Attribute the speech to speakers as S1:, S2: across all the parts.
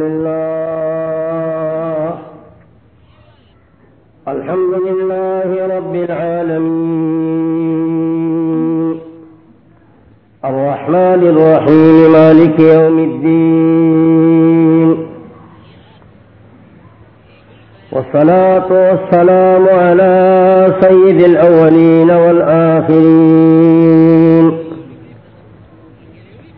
S1: الله. الحمد لله رب العالمين. الرحمن الرحيم، مالك يوم الدين. والصلاة والسلام على سيد الأولين والآخرين.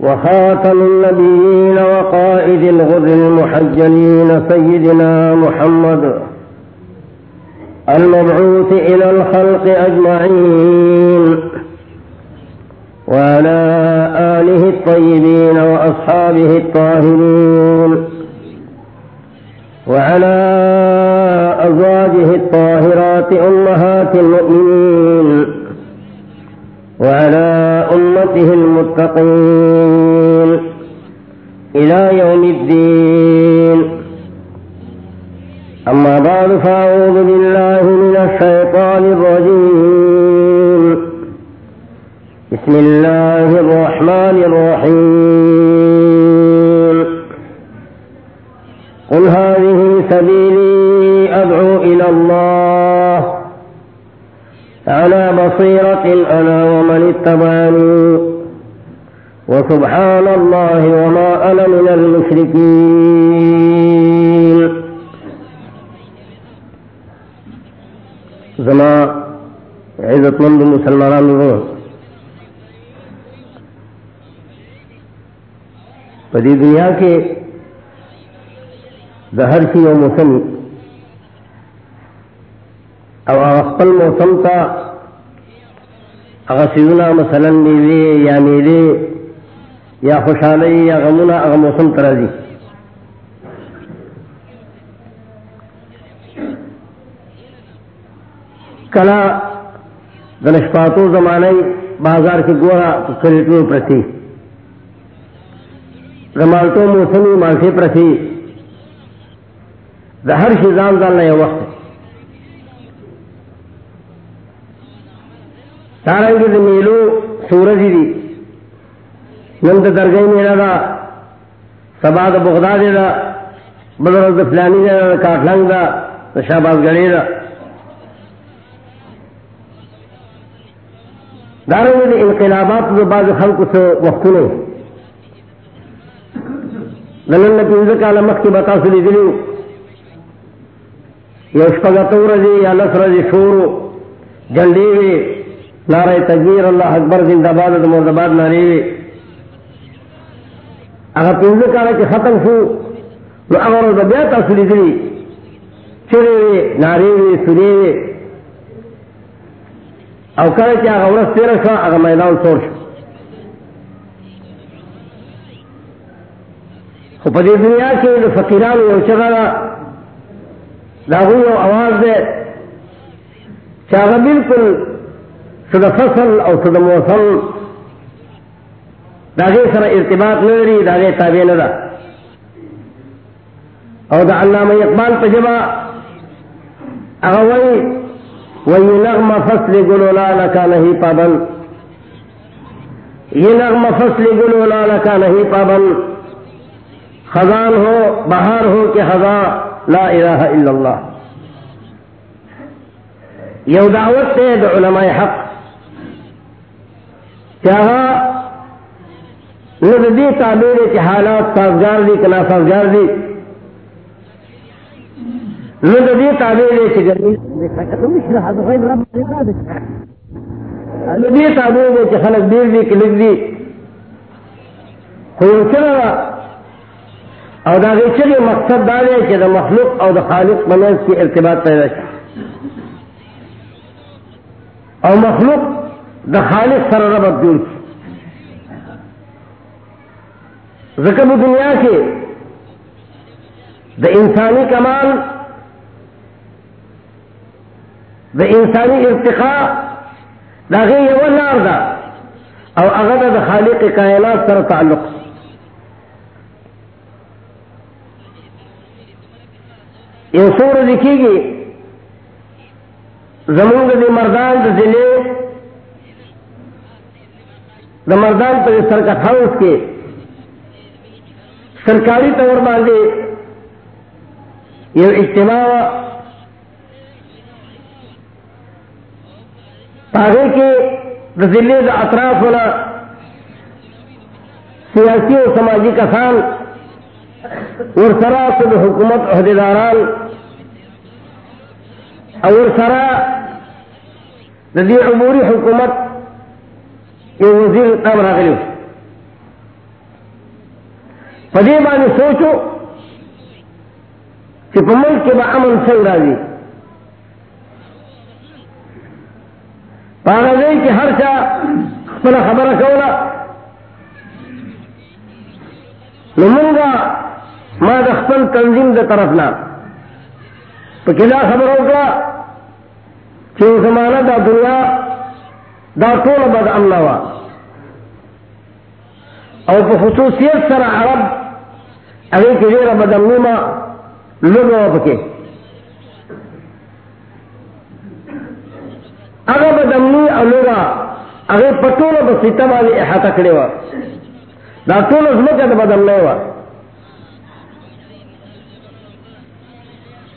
S1: وخاتم النبيين وقائد الغر المحجلين سيدنا محمد المبعوث إلى الخلق أجمعين وعلى آله الطيبين وأصحابه الطاهرين وعلى أزواجه الطاهرات أمهات المؤمنين وعلى أمته المتقين إلى يوم الدين. أما بعد، فأعوذ بالله من الشيطان الرجيم. بسم الله الرحمن الرحيم. قل هذه سبيلي على بصيرة أنا ومن اتبعني. وسبحان الله وما أنا من المشركين. زما عزت مند مسلمان پدی دنیا کے دہر کی و موسم او خپل موسم تا اغا سیدنا مثلا میوے یا میلے یا خوشحالی یا غمنا اغا موسم ترا دی کلا دنشپاتو زمانے بازار کے گورا کریٹو پرتی رمالتو موسمی مالسی پرتی دہر شیزان دالنا یہ وقت سارنگی دی میلو سورجی دی. نن د درگاہ میرا دا، سبا د بغداد دا، بدر د فلانی دا کاټلنګ دا دا شاباز غړي دا. دارنګ د انقلابات د بعض خلکو څخه وختونه نن نه پینځه کاله مخکې به تاسو لیدلو یو شپږ تورځي یا لسره دي شورو جنډې وي نعرہ تکبیر اللہ اکبر زندہ باد مرد مردباد ناری اگر پنځه کاله کې ختم شو، نو هغه ورځ بیا تاسو لیدلی چیرې وي نارې وي سورې وي او کله چې هغه ورځ تېره شوه هغه میدان سور شو. خو په دې دنیا کې د فقیرانو یو چغه ده د هغوی یو اواز دی چې هغه بالکل سد فصل او سد موسم. داغے سر ارتباط نری داغے تابع ندا. او دا علامہ اقبال تجبا اغوی وی نغم فصل گلولا لکا نہیں پابند یہ نغم فصل گلولا لکا نہیں پابند خزان ہو، بہار ہو کہ خزاں لا الہ الا اللہ. یو دعوت تے دا علماء حق. کیا نہ دی تعبیر کے حالات سازگار دی کنا سازگار دی نہ دی تعبیر کے گرمی دی تعبیر کے خلق دیر دی کہ لکھ دی کوئی چلا او دا چلے مقصد دارے کہ دا مخلوق او دا خالق منز کی ارتباط پیدا شي او مخلوق دا خالق سر ربط جوڑ کی زکب دنیا کے دا انسانی کمال، دا انسانی ارتقاء، دا غی یو لار دا، او اغدا دا خالق کائنات سر تعلق. یو سور لکھی گی زمونگ دی مردان دا ضلع دا مردان پر سرکٹ ہاؤس کے۔ سرکاری طور باندھے یہ اجتماع تاغے کے رزلے کا اطراف ہونا سیاسی اور سماجی کسان اور سرا خود حکومت عہدے داران اور سرا ندی عموری حکومت یہ وزیر کام راغلی پدے بانی سوچو کہ ملک کے با امن سنگ راضی پاگا گئی کہ ہر چا اپنا خبر کولا. نمنگا ما دخل تنظیم دے طرف نہ تو کلا خبر ہوگا کہ زمانہ دا دنیا دا طول بد امنا وا. اور خصوصیت سر عرب اگر کسی بد امنی لوگ پکے اگر بدمنی اور لوگا اگر پٹول بسیتا والی احاطہ کرے وا دا ٹول اس میں کیا بدم ہوا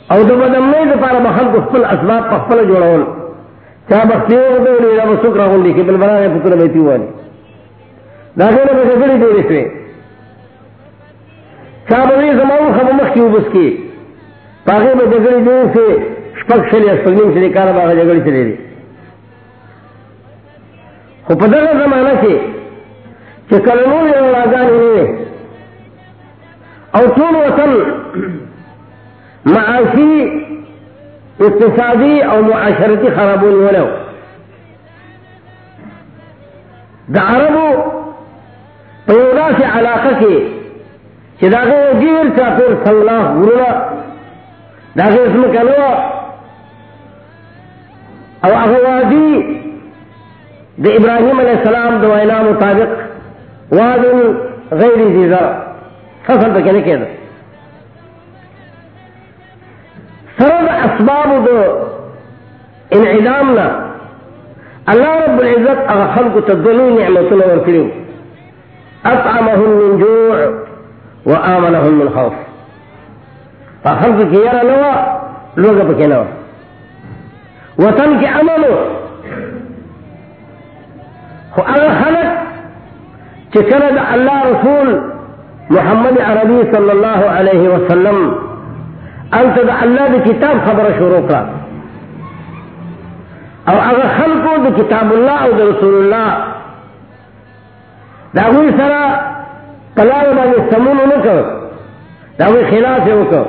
S1: اور تو بدم نہیں پارا کو خپل اسباب پخپل جوڑاول چاہ بختی ہو تو سکھ رہا ہوں لکھے بل بنا ہے پتر بیتی ہوا نہیں داخلے میں گڑی دے رہے چاہ بلی زمان خب مخ کی بس کی پاگے میں جگڑی دے سے شپک شلی اسپگنیم سے کارا باغا جگڑی چلے رہی خو پدغه زمانہ کې، چې کلمو یو راځان نه او ټول وطن معاشي، اقتصادي او معاشرتي خرابون ولو د عربو په یو داسې علاقه کې چې دا غیر ډیر چاپیر څنګه غرونه دا غیر اسمه کلو او هغه ابراہیم علیہ السلام دو وینا مطابق وادن غیر زیزا فصل پہ کہنے کہ سرد اسباب دو انعدام نا، اللہ رب العزت اغخل کو تدلو نعمتنا ورکریو اطعمهم من جوع وآمنهم من خوف. فخلق کی نوا لوگا پکے نوا وطن کے امنو خلق چکرد اللہ رسول محمد عربی صلی اللہ علیہ وسلم. انت دا اللہ دی کتاب خبر شروع کا اور اگر خلقو دی کتاب اللہ او دا رسول اللہ داوی سرا کلام بانی سمون نکو داوی خلاف نکو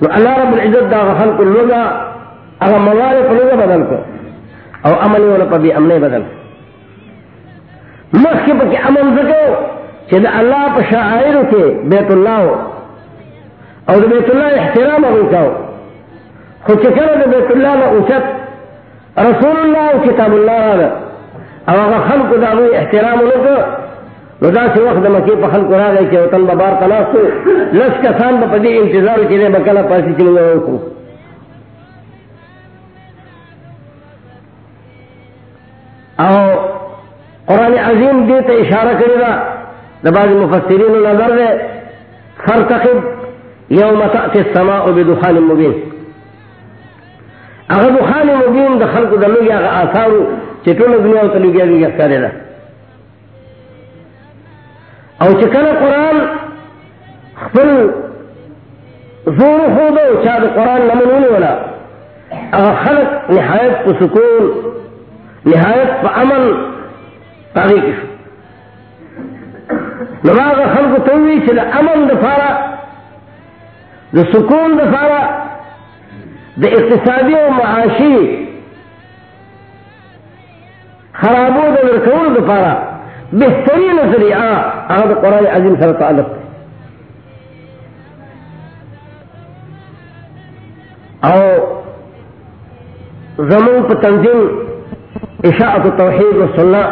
S1: تو اللہ رب العزت دا خلق اللغا اگر موارق لغا بدل کو او عملی والا پا بھی امنے بدل کو کے پکی امن سکو کہ اللہ پا شاعر کے بیت اللہ ہو اور بیت اللہ احترام اگل کا خود چکر دے بیت اللہ نا اوچت، رسول اللہ و کتاب اللہ را او اگر خلق دا ہوئی احترام لکو ندا سے وقت مکی پا خلق را گئی کہ وطن ببار تناسو لس کسان با پدی انتظار کی دے بکلا پاسی چلو گئے کو او قرآن عظیم دیتے اشارہ کرے گا دباز مفسرین نظر دے فرتقب یوم تأتی السماء بدخان مبین. اگر دخان مبین دا خلق دا لگیا اگر آثارو چطول دنیا تا لگیا گیا کرے دا او چکن قرآن خپل زور خودو چاہ دا قرآن نمنونی ولا اگر خلق نہایت پا سکون نہایت پا امن پاگی کشو نماغ خلق تووی چھ دا امن دفارا دا سکون دفارا دا اقتصادی و معاشی خرابو دا ورکول دفارا بہترین ذریعہ اگر قرآن عظیم سر تعلق دے. او زمون پا تنظیم اشاعت توحید و سنہ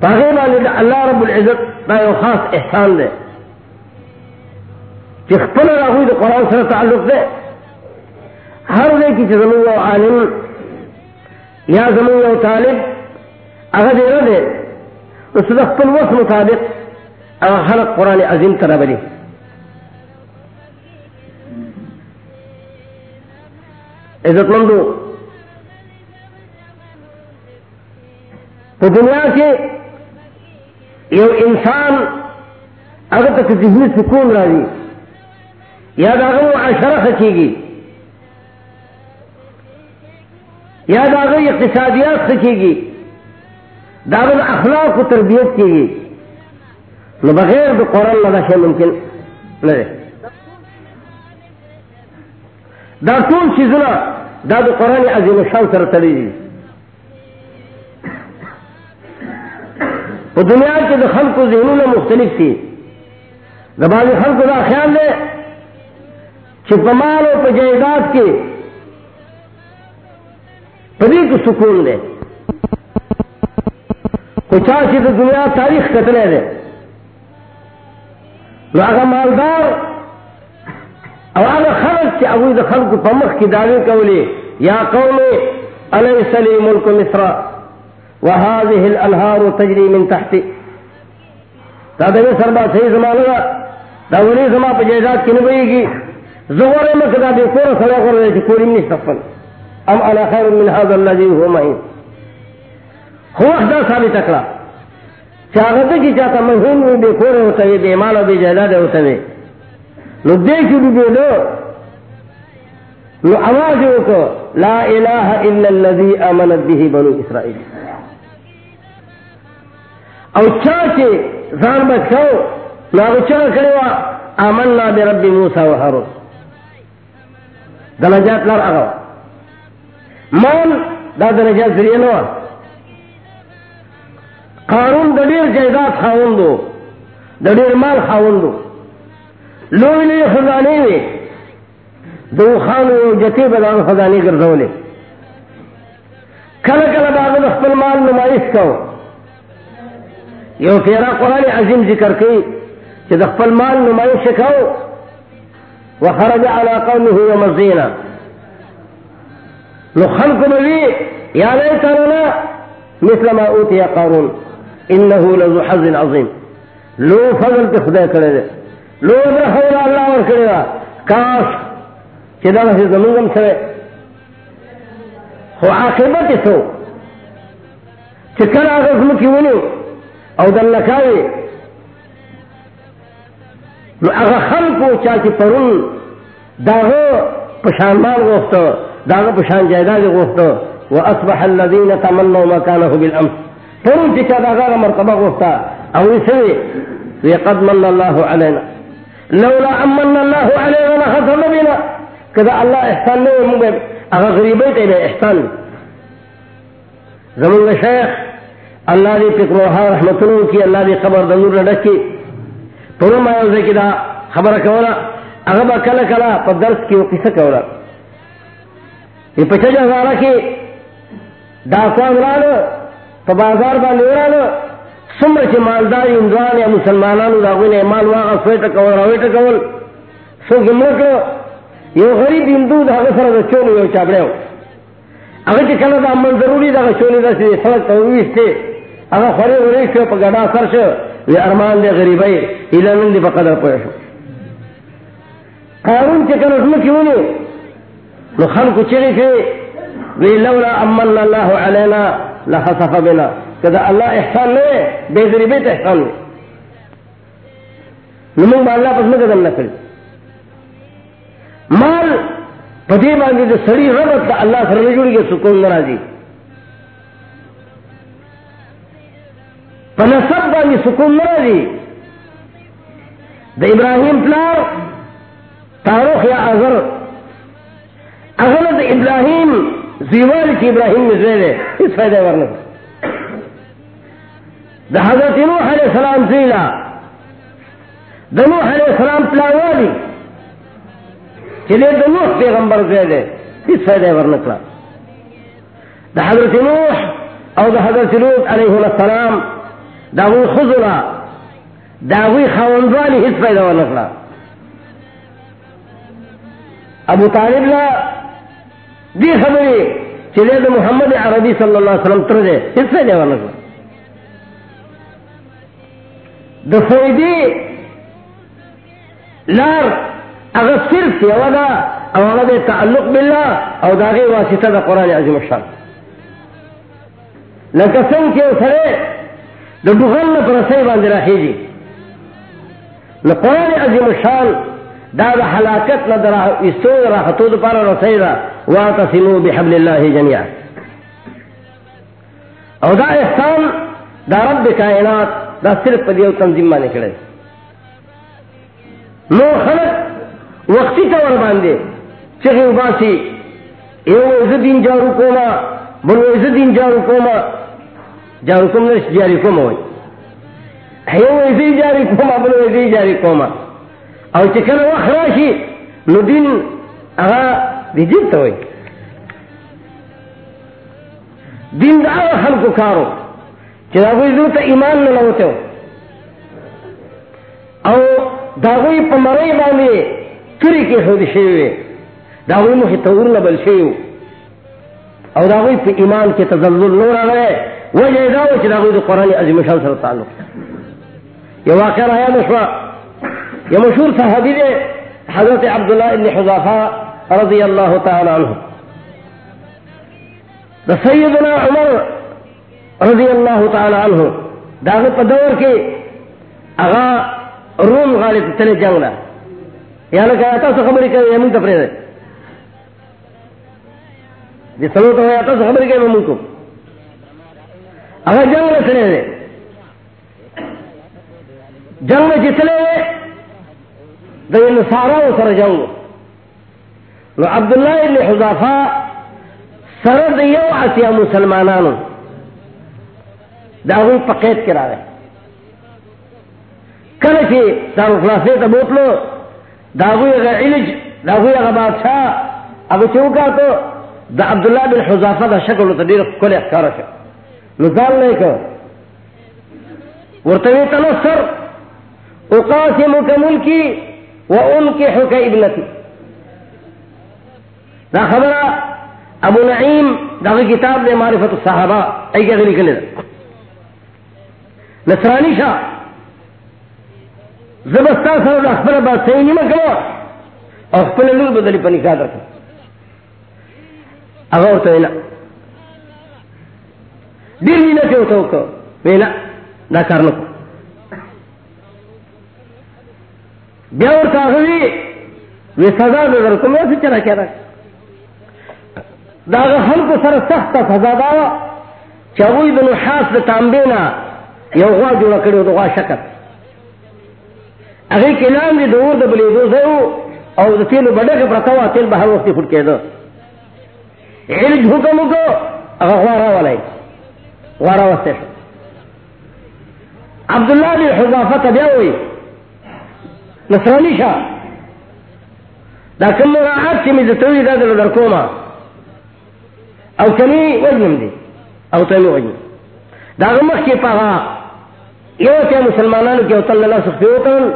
S1: پاگے والے دا اللہ رب العزت دا یو خاص احسان دے. کہ خپل راہوی دا قرآن سر تعلق دے. ہر دے کی زمین یو عالم یا زمون یو طالب، هغه دې نه دې اوس د خپل مطابق هغه خلق عظیم ته راولي. عزت مندو تو دنیا کے یو انسان اگر تک ذهني سکون راضی یا دا عشرہ معاشره گی رکھے گی اقتصادیات سیکھے گی دعوت اخلاق کو تربیت کی گی۔ نہ بغیر تو قرآن لگا سے ممکن نہ دا ٹول چیزنا دا قرآن عظیم شان سر تلی دی۔ وہ دنیا کے دخل کو ذہنوں میں مختلف تھی۔ دباغ خلق کا خیال دے۔ چپمال و پجائیداد کے پری کو سکون دے۔ کچھ سی تو دنیا تاریخ کتنے دے۔ آگا مالدار اور خلق کے ابو خلق پمخ کی دعوی کولی، یا قوم علیہ سلی ملک مصر وهذه الانهار تجري من تحت۔ دا دغه سربا صحیح زمانہ دا ولي زما په جیدات کې نه ویږي زغره مکه دا به کور سره غره چې کوریم نشتفل ام انا خیر من هذا الذي هو مهین هو اخدا ثابت اکڑا چاہتا کی چاہتا مہین میں بے کور ہوتا ہے بے مال بے جہداد ہوتا ہے نو دیکھ بھی بے دو، نو آواز کو لا الہ الا الذي امنت به بنو اسرائیل۔ او چاچے زان بچاؤ نو آگو کرے وا آمنا برب موسیٰ و حرون دلجات لار آگو مال دا درجات ذریعہ نو. قارون د ډیر جائیداد خاوندو. د ډیر مال خاوندو. لوی لوی خزانه وي دو خان او جتی بدان خزانه ګرځولې کله کله باغ خپل مال نمائش کو یو تیرا قرآن عظیم ذکر کی کہ خپل مال نمائش کو وخرج على قومه يوم الزينه لو خلق نبي يا ليت مثل ما اوتي قارون انه لذو حظ عظيم لو فضل په خدای کړی دی لو برخه الله ور کړی دا کاش چې دا هیڅ زمونږ سره خو عاقبت څه چې کله هغه زموږ ونیو او دل نو اغا خلقو چاچی پرون داغو پشان مال غوفتو پشان جائداد غوفتو و اصبح الذین تمنوا مکانه بالامس پرون چی چا داغا مرتبہ غوفتا او اسوی وی من اللہ علینا۔ لولا امن اللہ علینا لخسر نبینا۔ کدا اللہ احسان نوی مبین اغا غریبیت ایلے احسان۔ زمان شیخ، اللہ دی فکر رحمت اللہ کی، اللہ دی خبر دنور ڈکی پورا ما یو ذکی دا خبر کولا اغبا کلا کلا پا درس کی وہ قصہ کولا۔ یہ پچھا جا زارا کی داکوان رانو پا بازار با نیرانو سمر چی مالداری اندوان یا مسلمانانو دا غوین مال واقع سویتا کول رویتا کول سو گمرکو یو غریب اندو دا غسر دا چونو یو چابڑے ہو۔ اگر چی کلا دا من ضروری دا چونی دا سی، سڑک تاویستے اگر خورے ورے شو، پا گڑا سر شو، وی ارمان دے غریبائی ایلانن دی پا قدر پویا شو۔ قارون چکن اس میں کیوں نو خلقو چگی کے وی لولا امن اللہ علینا لخصف بنا. کدا اللہ احسان لے بے ذریبیت احسان لے نمون با اللہ پس میں قدم نکل مال پدی باندې د سړی ربط د الله سره جوړیږي سکون ناراضي پنسب باندې سکون ناراضي د ابراهيم پلار، تاروخ یا ازر اغلى د ابراهيم زیوال کی ابراهيم مزویل اس فائدہ ورنه د حضرت نوح علیہ السلام زیلا د نوح علیہ السلام پلاوالی، چلے د نوح پیغمبر زیدے اس فائدہ ورنکلا د حضرت نوح او د حضرت لوط علیہ السلام داوی خزلا داوی خواندوالی ہس پیدا و نکلا ابو طالب لا دی خبری چلے تو محمد عربی صلی اللہ علیہ وسلم تر دے ہس پیدا و نکلا دفعی دی، لار، اگر صرف یودا او دے تعلق باللہ، او داغی واسطہ دا قرآن عظیم الشان. لکسن کے اسرے دا بغل پر سی باندھ رکھی جی. نہ قرآن عظیم الشان دا دا حلاکت نہ درا استو را خطود پارا رسی را واتصلوا بحبل اللہ جميعا او دا احسان دا رب کائنات دا صرف پدیو تنظیم مانے کڑے نو خلق وقتی طور باندھے چگے اباسی اے عزت دین جارو کوما بلو عزت دین جارو کوما جارو کم نرش جاری کوما ہوئی اے عزت جاری کوما بلو عزت جاری کوما او چکل وقت راشی نو دین اغا دی جب تا ہوئی دین دا آغا خلقو کارو چرا کوئی دو ایمان نہ لوتے ہو او داغوی پا مرائی باندے تری کے خود شیوے داغوی مخی تور نبل شیو او داغوی پا ایمان کے تزلزل نه نور آگئے وجہ داو چی داغوی دو قرآن عظیم شان سر تعلق. یہ واقعہ رہا مشوا یہ مشہور صحابی دے حضرت عبداللہ ابن حضافہ رضی اللہ تعالی عنہ۔ دا سیدنا عمر رضی اللہ تعالی عنہ داغ پا دور کے اغا روم غالب چلے جنگ لا۔ یا لکا تا سو خبری کرے یمن تفرے دے۔ جی سلو تو یا تا سو خبری کرے یمن کو اگر جنگ لا دے۔ جنگ میں چلے دے دے نصارا سر جنگ نو عبداللہ ابن حضافہ سرد یو عسیہ مسلمانانو داغوی پقید کرا رہے کل چی دارو خلاصے تا بوتلو داغوی اگر علج داغوی اگر بادشاہ اگر چوکا تو دا عبداللہ بن حضافہ دا شکل تا دیر کل اخکارا شا نزال لے کر ورطوی تنصر اقاسم کا ملکی و ان کے حق ابنتی دا خبرہ ابو نعیم داغی کتاب دے معرفت الصحابہ ای کہ غلی کنے نصرانی شاہ زبستا سر اخبر بات صحیح نہیں میں کرو اور اخبر لوگ بدلی پر نکال رکھا اگر تو اینا۔ دل ہی نہ ہوتا ہو وینا نہ کرنا کو بیا اور کاغذی وہ سزا نظر کو میں سے چلا کیا رہا داغ ہم کو سر سخت سزا دا چاوئی بنو حاس تامبینا یو غوا جوڑا کڑی ہو غوا شکت اگر کلام دی دور دا بلی دو سیو او دا تیلو بڑا کے پرتاوا تیل بہر وقتی پھٹ کے دو علج حکم کو اگر غوارا والائی غوارا وستے شو عبداللہ بن حضافت بیا ہوئی نصرانی شاہ دا کم مراعات چی مزتوی دا دل در کوما. او کمی وجنم دی. او تمی وجنم دا غمخ کی پاغا یو تے مسلمانانو کی اوتل اللہ سختی ہوتن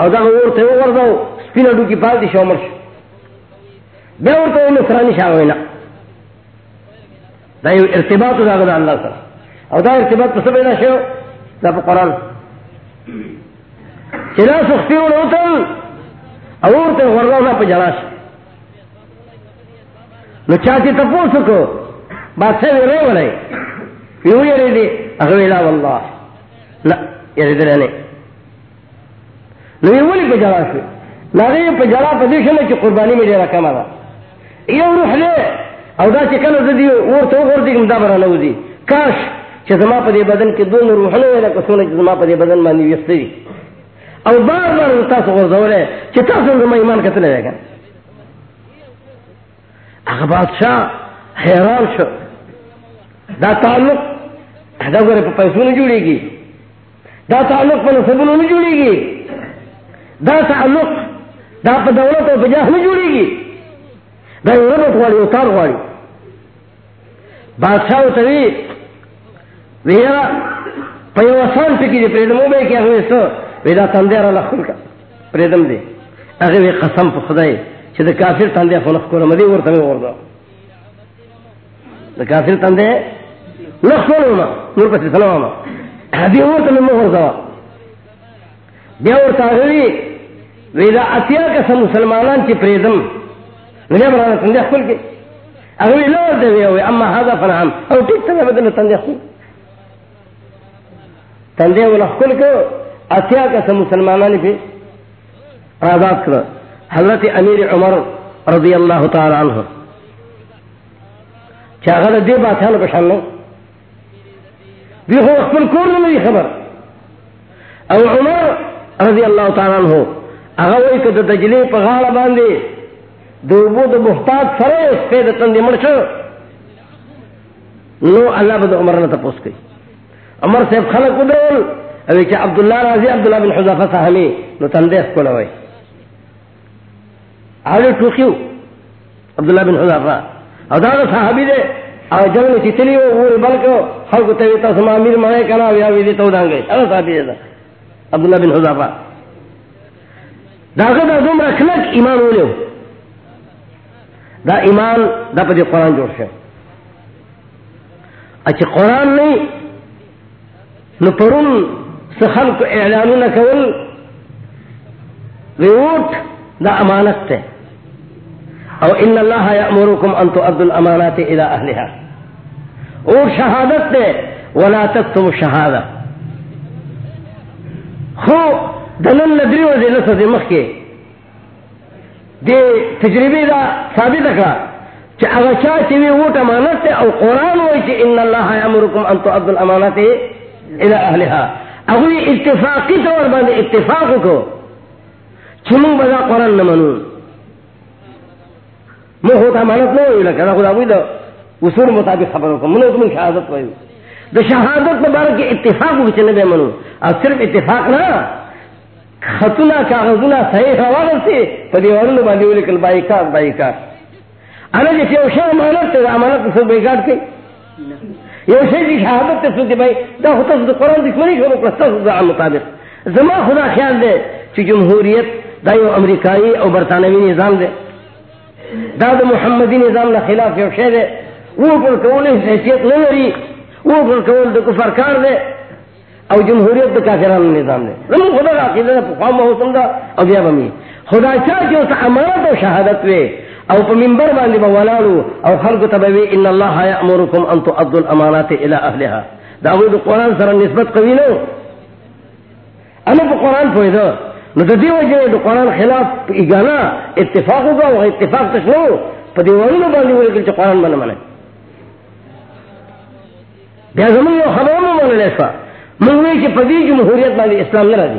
S1: او دا غور اور ته ورځو سپینه ډوکی پال دي شومر شو بیا ورته نو فرانی شاوینا دا یو ارتباط دا غدا الله سره او دا ارتباط په سبا شو دا په قران چې لا سختي ورته او ورته ورځو په جلاش۔ نو چاچی تپوسو کو بادشاہ وی رو ولای یو یری دی هغه ویلا والله لا یری درنه نو یہ ولی په جلا شو لغه په جلا په دې شنه چې قرباني مې ډیره کمه ده یو روح له او دا چې کله زدي ورته ورته کوم دا برانه وځي کاش چې زما په دې بدن کې دوه روحونه ولا کسونه چې زما په دې بدن باندې وستري او بار بار تاسو ورځولې چې تاسو زما ایمان کتل نه؟ هغه بادشاہ حیران شو. دا تعلق، دا غره په پیسو نه جوړيږي دا تعلق په نسبونو نه جوړيږي دا تعلق دا پا دولت و پجاہ نہیں جوڑی گی دا یو ربط والی اتار والی بادشاہ اتری ویرا پیو آسان پکی دی پریدمو بے کیا ہوئے سو ویدا تندے را لخل کا، پریدم دے۔ اگر وی قسم پا خدای چھ دا کافر تندے خلق کو رمدی ورطا میں وردا دا کافر تندے لخل وما نور پسی سلام وما حدی ورطا میں وردا بیا ورطا ہوئی ویدا اتیا کسا مسلمانان چی پریدم نجا برانا تندے خل کے اگوی لور دے ہوئے اما هذا فنعم، او ٹھیک تھا بدل تندے خل تندے وہ کو اتیا کا سم نے پہ آزاد کر حضرت امیر عمر رضی اللہ تعالی عنہ۔ چاہتا دے بات ہے نا پشان نہیں۔ بھی ہو اخبر کور نہیں خبر۔ او عمر رضی اللہ تعالی عنہ اگر وہی کہ دجلی پغاڑ باندھے دوبو دو محتاج سرے اس پہ تندی مرشو نو اللہ بد عمر نے تپوس گئی عمر سے خلق ادول ابھی کہ عبداللہ راضی، عبداللہ بن حضافہ صاحبی نو تندے اس کو لوئی آگے ٹوکیو، عبداللہ بن حضافہ او دا صحابی دے او جنگ میں چتلی ہو وہ بلکو خلق تیویتا سما امیر مانے کنا ویا ویدی تو دانگے۔ او صحابی دے دا، عبداللہ بن حضافہ دا دا دوم رکھلک ایمان ہو لیو۔ دا ایمان دا پہ قرآن جوڑ سے اچھا قرآن نہیں، نو پرون سخل کو اعلان نہ کول ووٹ دا امانت تے۔ او ان اللہ یامرکم ان تؤدوا الامانات الى اهلها اور شہادت تے، ولا تكتم الشهاده خو، دنن ندری و دې نسو دې مخ کې دے تجربی دا ثابت اکڑا چا اگر چاہ چوی ووٹ امانت تے او قرآن ہوئی چا ان اللہ امرکم ان تو عبد الامانت الى اہلها اگوی اتفاقی طور باندے اتفاق کو چمو بدا قرآن نمانون مو ہوتا امانت نہیں ہوئی لکھا خدا ہوئی دا اصول مطابق خبروں کو منو تمہیں شہادت ہوئی دا شہادت مبارک کے اتفاق کو چلے بے منو. اور صرف اتفاق نہ خطنا کاغذنا صحیح حوالہ سے پریواروں باندھی ہوئے کل بائی کار بائی کار انا جیسے اوشا امانت امانت سے بے گاٹ کے یہ اوشا کی شہادت تے سنتے بھائی، دا ہوتا ہے قرآن دشمنی کو مقصد دا مطابق۔ زما خدا خیال دے کہ جمہوریت دا یو امریکائی او برطانوی نظام دے۔ دا دا محمدی نظام دا خلاف یو شے دے۔ وہ پر کول حیثیت نہ لري وہ پر کول دا کفر کار دے۔ او جمہوریت دا کافران نظام دے۔ زمون خدا دا عقیدہ دا فقام محسن دا، او بیا بمی۔ خدا چاہ جو تا امانت و شہادت وے۔ او پا منبر باندی بولالو او خلق تبوی ان اللہ یأمرکم ان تؤدوا الامانات الى اہلها دا اوی دا قرآن سر نسبت قوی نو. انا پا قرآن پوئی دا نو دا دیو جنے دا قرآن خلاف اگانا اتفاق ہوگا وہ اتفاق تشنو پا دیوانو باندی ہوئی کل چا قرآن بنا منے بیا زمان یو خبرمو منے لیسا منگوی چی پدی جمہوریت باندی اسلام نرا دی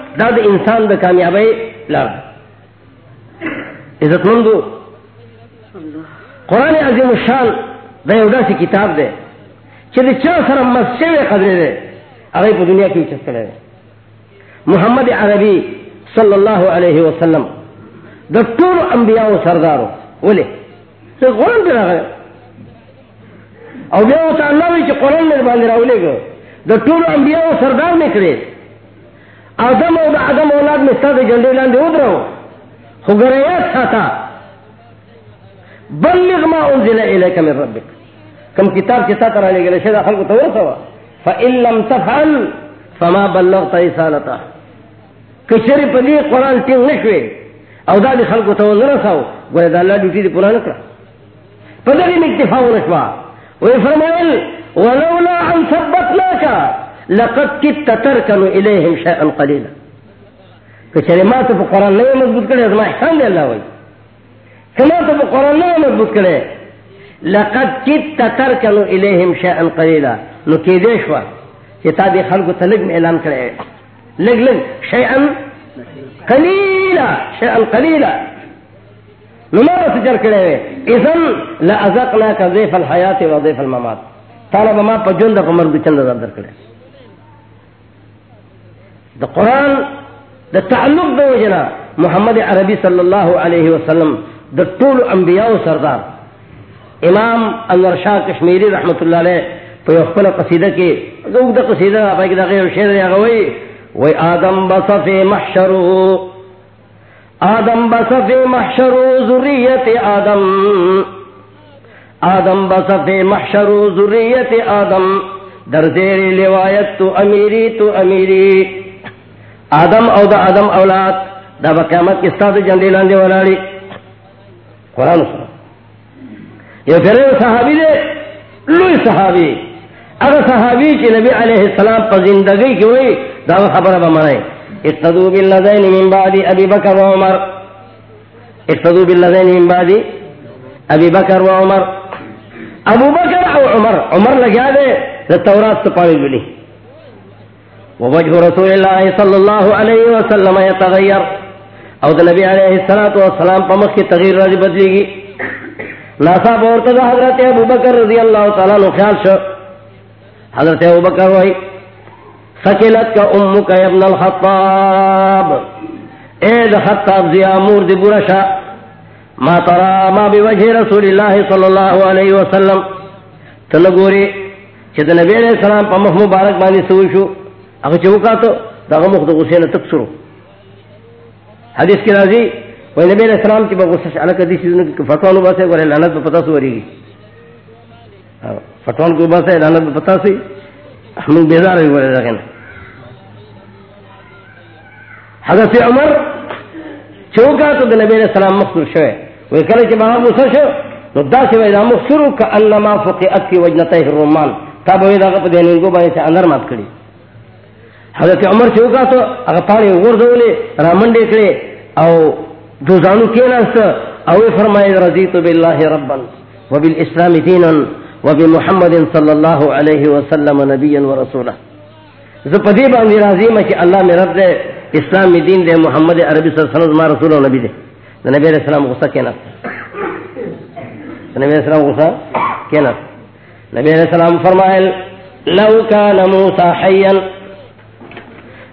S1: دا دا انسان دا کامیابی لار عزت مندو قرآن عظیم الشان دا یودا سی کتاب دے چلی چا سر مسجد قدرے دے اگر پا دنیا کی چست لے محمد عربی صلی اللہ علیہ وسلم دا طول انبیاء و سردارو ولے تو قرآن پہ رہا او بیا تا اللہ وی چی قرآن میں باندھ رہا گا دا طول انبیاء و سردار میں کرے آدم او دا آدم اولاد میں ستا دے جنڈے لاندے اد رہو خو گریات ساتا۔ بلغ ما انزل الیک من ربک۔ کم کتاب چتا کرا لے گا شیدہ خلق تو سوا فإن لم تفعل فما بلغت رسالتا۔ کشری پدی قرآن تین نشوے۔ او دا دی خلق تو نرساو۔ گوئے دا اللہ ڈیوٹی دی پورا نکرا۔ پدری میں اکتفاو نشوا۔ وی فرمائل، ولولا ان ثبتناکا لقد کت ترکنو الیہم شیئا قلیلا کچھرے ما تو قرآن نہیں مضبوط کرے ازما احسان دے اللہ وی کما تو قرآن نہیں مضبوط کرے، لقد کت ترکنو الیہم شیئا قلیلا نو کی دیشوا کہ تا دی خلق تلگ میں اعلان کرے، لگ لگ شیئا قلیلا شیئا قلیلا نمارا سجر کرے ہوئے اذن لازقنا کا ضیف الحیات و ضیف الممات. طالب ما پا جند مرد چند در کرے. دا قرآن، دا تعلق دا وجنا محمد عربی صلی اللہ علیہ وسلم، دا طول انبیاء و سردار۔ امام انور شاہ کشمیری رحمت اللہ علیہ پہ اخبر قصیدہ کی دا قصیدہ آپ کی غیر شیر یا غوئی وی آدم بصف محشرو، آدم بصف محشرو ذریت آدم۔ آدم بصف محشرو ذریت آدم۔ در زیر لوایت تو امیری تو امیری۔ آدم او دا آدم اولاد، دا با قیامت کس طرح جندے لاندے والاڑی قرآن سنا یہ پھر صحابی دے، لوی صحابی۔ اگر صحابی کی نبی علیہ السلام پر زندگی کی ہوئی، دا خبر بمانے اقتدو باللذین من بعد ابی بکر و عمر۔ اقتدو باللذین من بعد ابی بکر و عمر۔ ابو بکر او عمر عمر لگیا دے، دا تورات تو بلی ووجه رسول الله صلى الله عليه وسلم يتغير. او نبی علیہ السلام والسلام پمخ کی تغیر راضی بدلی گی ناسا بورتا دا حضرت ابو بکر رضی اللہ تعالیٰ نو خیال شو. حضرت ابو بکر وحی سکلت کا امو کا ابن الخطاب. اید خطاب زیا مور دی برشا ما ترا ما بوجه رسول اللہ صلی اللہ علیہ وسلم. تلگوری چه دا نبی علیہ السلام پا مخ مبارک بانی سوئی اگر چوکا تو دا مخ دا غسین تک سرو. حدیث کی راضی وہ نبی علیہ السلام کی بغصہ الگ حدیث کی فتوان بس ہے گورے لعنت میں پتہ سوری گی. ہاں، فتوان کو بس ہے لعنت میں پتہ سی، ہم لوگ بیزار ہوئی گورے رکھیں حضرت عمر چوکا تو نبی علیہ السلام مخصور شوئے. وہ کہلے کہ بہا موسیٰ شو نو دا سی ویدہ مخصورو کا انما فقیعت کی وجنتہ الرومان تاب ویدہ اگر پا دیننگو بانے سے اندر مات کری. حضرت عمر چوکا تو اگر پانی غرزو لے رامنڈے کرے او دوزانو کینا سا او فرمائے رضیت باللہ ربا وبالاسلام دینا وبمحمد صلی اللہ علیہ وسلم نبیا ورسولا زپدی باندی راضی میں کہ اللہ میں رب دے اسلام دین دے محمد عربی صلی اللہ علیہ وسلم رسول و نبی دے نبی علیہ السلام غصہ کینا نبی علیہ السلام غصہ کینا نبی علیہ السلام فرمائے لو كان موسى حيا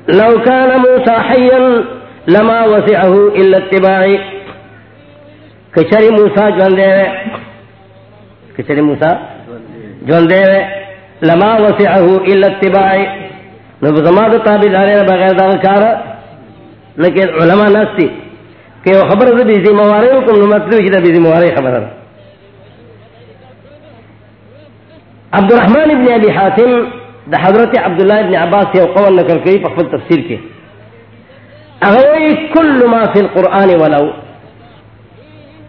S1: لو كان موسى حيا لما وسعه الا اتباعي کچری موسا جون دے کچری موسا جون دے لما وسعه الا اتباعي نو زما د تابعداري بغیر دا کار لیکن علماء نستی کہ وہ خبر دے بیزی موارے کو نو مطلب کہ بیزی موارے خبر عبد الرحمن ابن ابي حاتم دا حضرت عبداللہ ابن عباس یہ قول نقل کری پخفل تفسیر کے. اغوی کل ما فی القرآن ولو.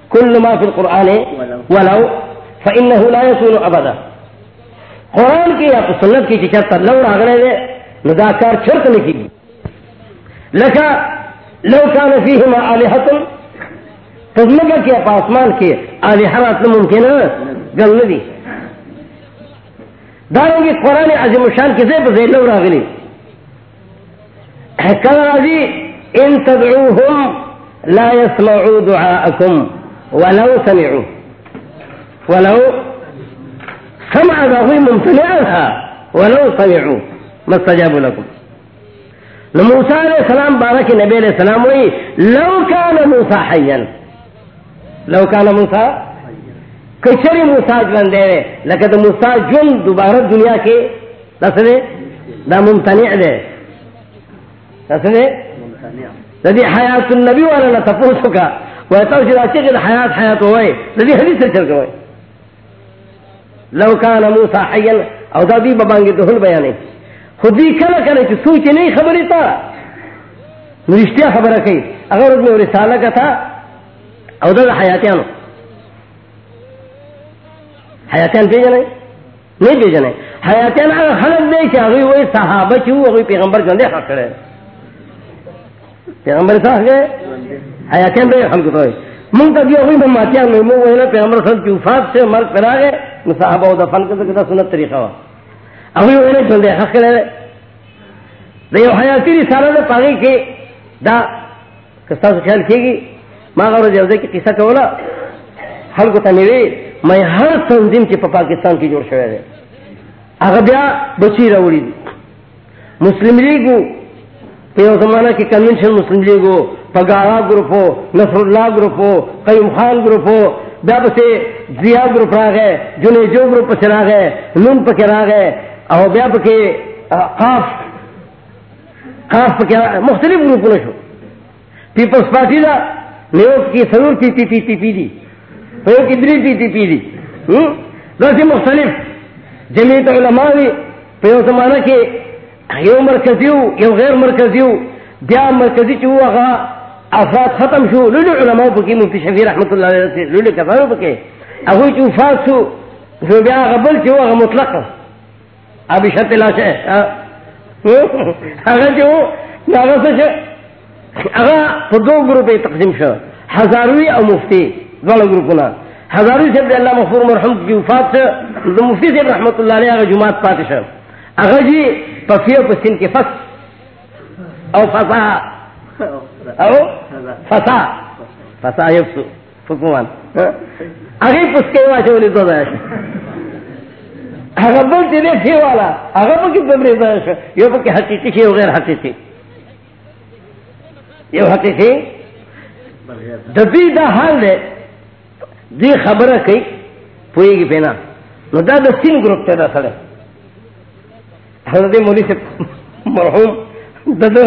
S1: کل ما فی القرآن ولو. فإنه لا يكون ابدا. قرآن کی یا سنت کی چچا لو راغلے دے نداکار چرت نکی. لکا لو کان فیہما آلہتن تزمگا کیا پاسمان کی آلہہ رات ممکن گل ندی. داریں گے قرآن عظیم شان کسے پہ زیلو راغلی. کل راضی، ان تدعوهم لا يسمعوا دعاءكم ولو سمعوا ولو سمع ذوي ممتنعها ولو سمعوا ما استجابوا لكم موسى عليه السلام بارك النبي عليه السلام وي لو كان موسى حيا لو كان موسى کچری موسا جن دے لیکن موسا جن دوبارہ دنیا کے دس دا ممتنع دے. دس دے لدی حیات النبی والا نہ تپوسو کا. وہ تو جدا چیز حیات حیات ہوئے. لدی حدیث سے چل کے ہوئے. لو کان موسا حیا او دا دی ببانگی تو ہل بیانے. خودی کلا کرے کہ سوچ نہیں خبری تا. رشتہ خبر کئی. اگر اس میں رسالہ کا تھا او دا, دا حیاتیانو. حیاتیان پی جنے نہیں پی جنے حیاتیان خلق دے کہ اگوی وہی صحابہ چو اگوی پیغمبر جندے حق کرے پیغمبر صاحب گئے حیاتیان بے خلق تو من کا دیا اگوی مماتیان میں مو وہی پیغمبر صاحب کی وفات سے مرد پر آگئے صحابہ و دفن کرتے کتا سنت طریقہ ہوا اگوی وہی نے جندے حق کرے دے یو حیاتی رسالہ دے پاگئی کے دا کستا سے خیال کی گی ما غور جوزے کی قصہ کولا خلق تنوی میں ہر تنظیم کے پاکستان کی جوڑ شوئے اگر بیا بچی روڑی دی۔ مسلم لیگ پیو زمانہ کی کنونشن مسلم لیگ ہو۔ پگارا گروپ ہو نصر اللہ گروپ ہو، قیم خان گروپ ہو۔ جب سے ضیا گروپ آ گئے جنے جو گروپ چلا گئے نون پکر آ گئے اور بیاب کے خاص خاص پکر مختلف گروپ نے شو۔ پیپلس پارٹی دا، نیوز کی، سرور پی پی پی پی پی دی۔ پیو کی دری پی پی دی ویسے مختلف جمیت علماء بھی پیو زمانہ کے یو مرکزی یو غیر مرکزی بیا مرکزی چو اغا افراد ختم شو لولو علماء پکی مفتی شفی رحمت اللہ علیہ رسی لولو کفارو پکی اگوی چو فاد شو جو بیا اغا بل چو اغا مطلق ابی شرط لاش ہے اغا چو اغا سچ اغا پا دو گروپے تقسیم شو ہزاروی او مفتی دولا گروپنا ہزاروی سے اللہ مغفور مرحمت کی وفات سے مفتی سے رحمت اللہ علیہ اغا جماعت پاک شو اغا جی پفیو پسین کے فس۔ او فسا۔ او فسا۔ فسا یفسو فکوان اگی پس کے واچے ولی دو دایش اگر بل تیرے فی والا۔ اگر پکی ببری دایش یو پکی حقیقی شی و غیر حقیقی۔ یو حقیقی؟ دبی دا حال دے۔ دی خبر کئی پوئی گی پینا۔ نو دا دا سین گروپ تیرا سڑے۔ حضرت مولی سے مرحوم ددو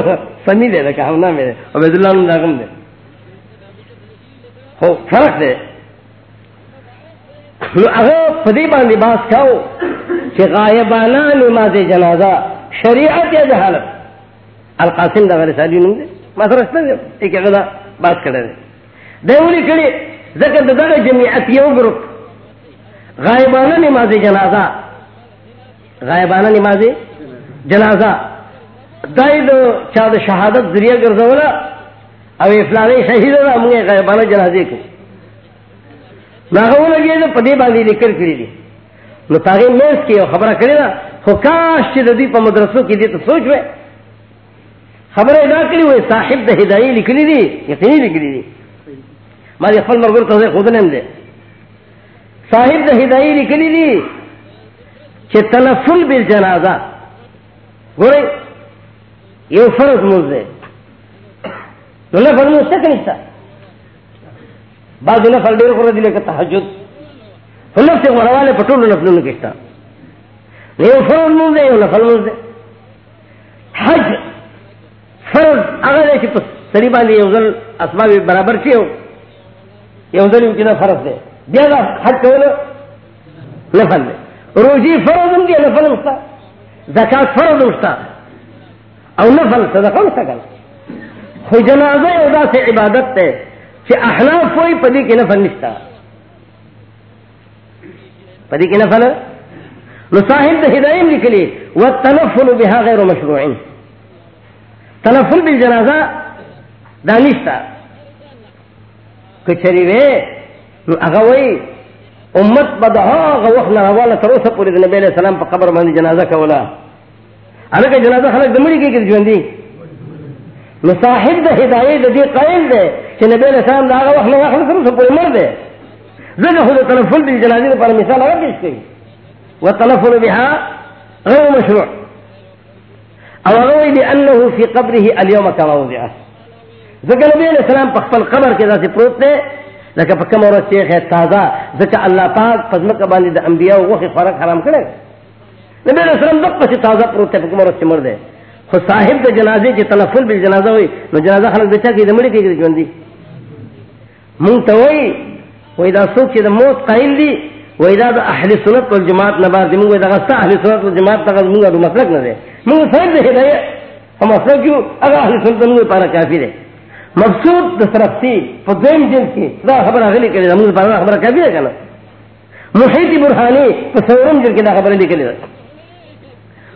S1: سنی دے رکھا ہم نہ میرے، عبید اللہ نے داغم دے۔ ہو، فرق دے۔ نو اگر پدی باندھی باس کھاؤ کہ غائبانہ نماز جنازہ شریعت یا جہالت۔ القاسم دا غیر سالی نم دے۔ ما سرستا دے۔ ایک اگلا بات کرے دے۔ دیولی کلی ذکر دا دا جمعیت یو گروپ. غائبانہ نماز جنازہ. غائبانہ نماز جنازہ. دائی دو چاہ دا شہادت ذریعہ گرزولا. او افلانے شہید دا ہمیں غیبانہ جنازے کو. ناغو لگی دو پدی باندی لکر کری دی. نو تاغی میز کی خبرہ کری دا. خو کاش چی دی پا مدرسوں کی دی تو سوچ وے. خبر ادا کری ہوئے صاحب دا ہدائی لکلی دی، یقینی لکلی دی. ماری خپل مرگر تو خود نیم دے صاحب دا ہدائی لکلی دی چی تلفل بالجنازہ گورے یہ فرض موز دے نفل موز تک نشتا بعض نفل دیر کو دلے کا تحجد نفس سے مروا پٹول نفل نکشتا یہ فرض موز دے یہ نفل موز دے حج فرض اگر ہے کہ سری باندھی یہ ازل اسباب برابر کی ہو یہ ازل کی فرض دے دیا گا حج کو نفل دے روزی فرض ان کی نفل مستہ زکات فرض استا او نفل صدقہ استا کل خو جنازہ ادا سے عبادت تے کہ احناف کوئی پدی کی نفل نشتا پدی کی نفل نصاحب دا ہدائم لکلی والتنفل بها غیر مشروعین تنفل بالجنازہ دا نشتا کچھری وے نو اغوئی امت بدہا وقت نہ حوالہ تروسا پوری نبی علیہ السلام پر قبر مندی جنازہ کولا الگ جنازہ خلق دمڑی کی کس جوندی مصاحب دا ہدایت دا دی قائل دے کہ نبی علیہ السلام دا آغا وقت نہ خلق تروسا پوری مر دے زکر خود تنفل بی جنازی پر مثال آگا پیش کئی وتنفل بها غیر مشروع. او اغوی بی انہو فی قبره اليوم کما وضعہ زکر نبی علیہ السلام پر قبل قبر کے ذاتی پروت دے لکه په کوم ورځ چې خیر تازه ځکه الله پاک پزما باندې د انبیا او وخت فرق حرام کړي نبی رسول الله دغه چې تازه پروت په کوم ورځ چې مر ده خو صاحب د جنازې چې تلفل به جنازه وي نو جنازه خلک دچا کې، د مړي کې ژوند دي مونږ ته وای وای دا څوک چې د موت قائل دي وای دا د اهل سنت والجماعت نه بعد موږ دا غستا اهل سنت والجماعت دا دغه موږ د مسلک نه دي موږ صاحب د هدايه هم مسلک مطلب یو، هغه اهل سنت موږ لپاره کافی دي مقصود طرف سی فدویم جن کی دا خبر اگلی کرے دا مجھے پارا خبر کبھی ہے کنا محیطی برحانی فسورم جن کی دا خبر لکلی دا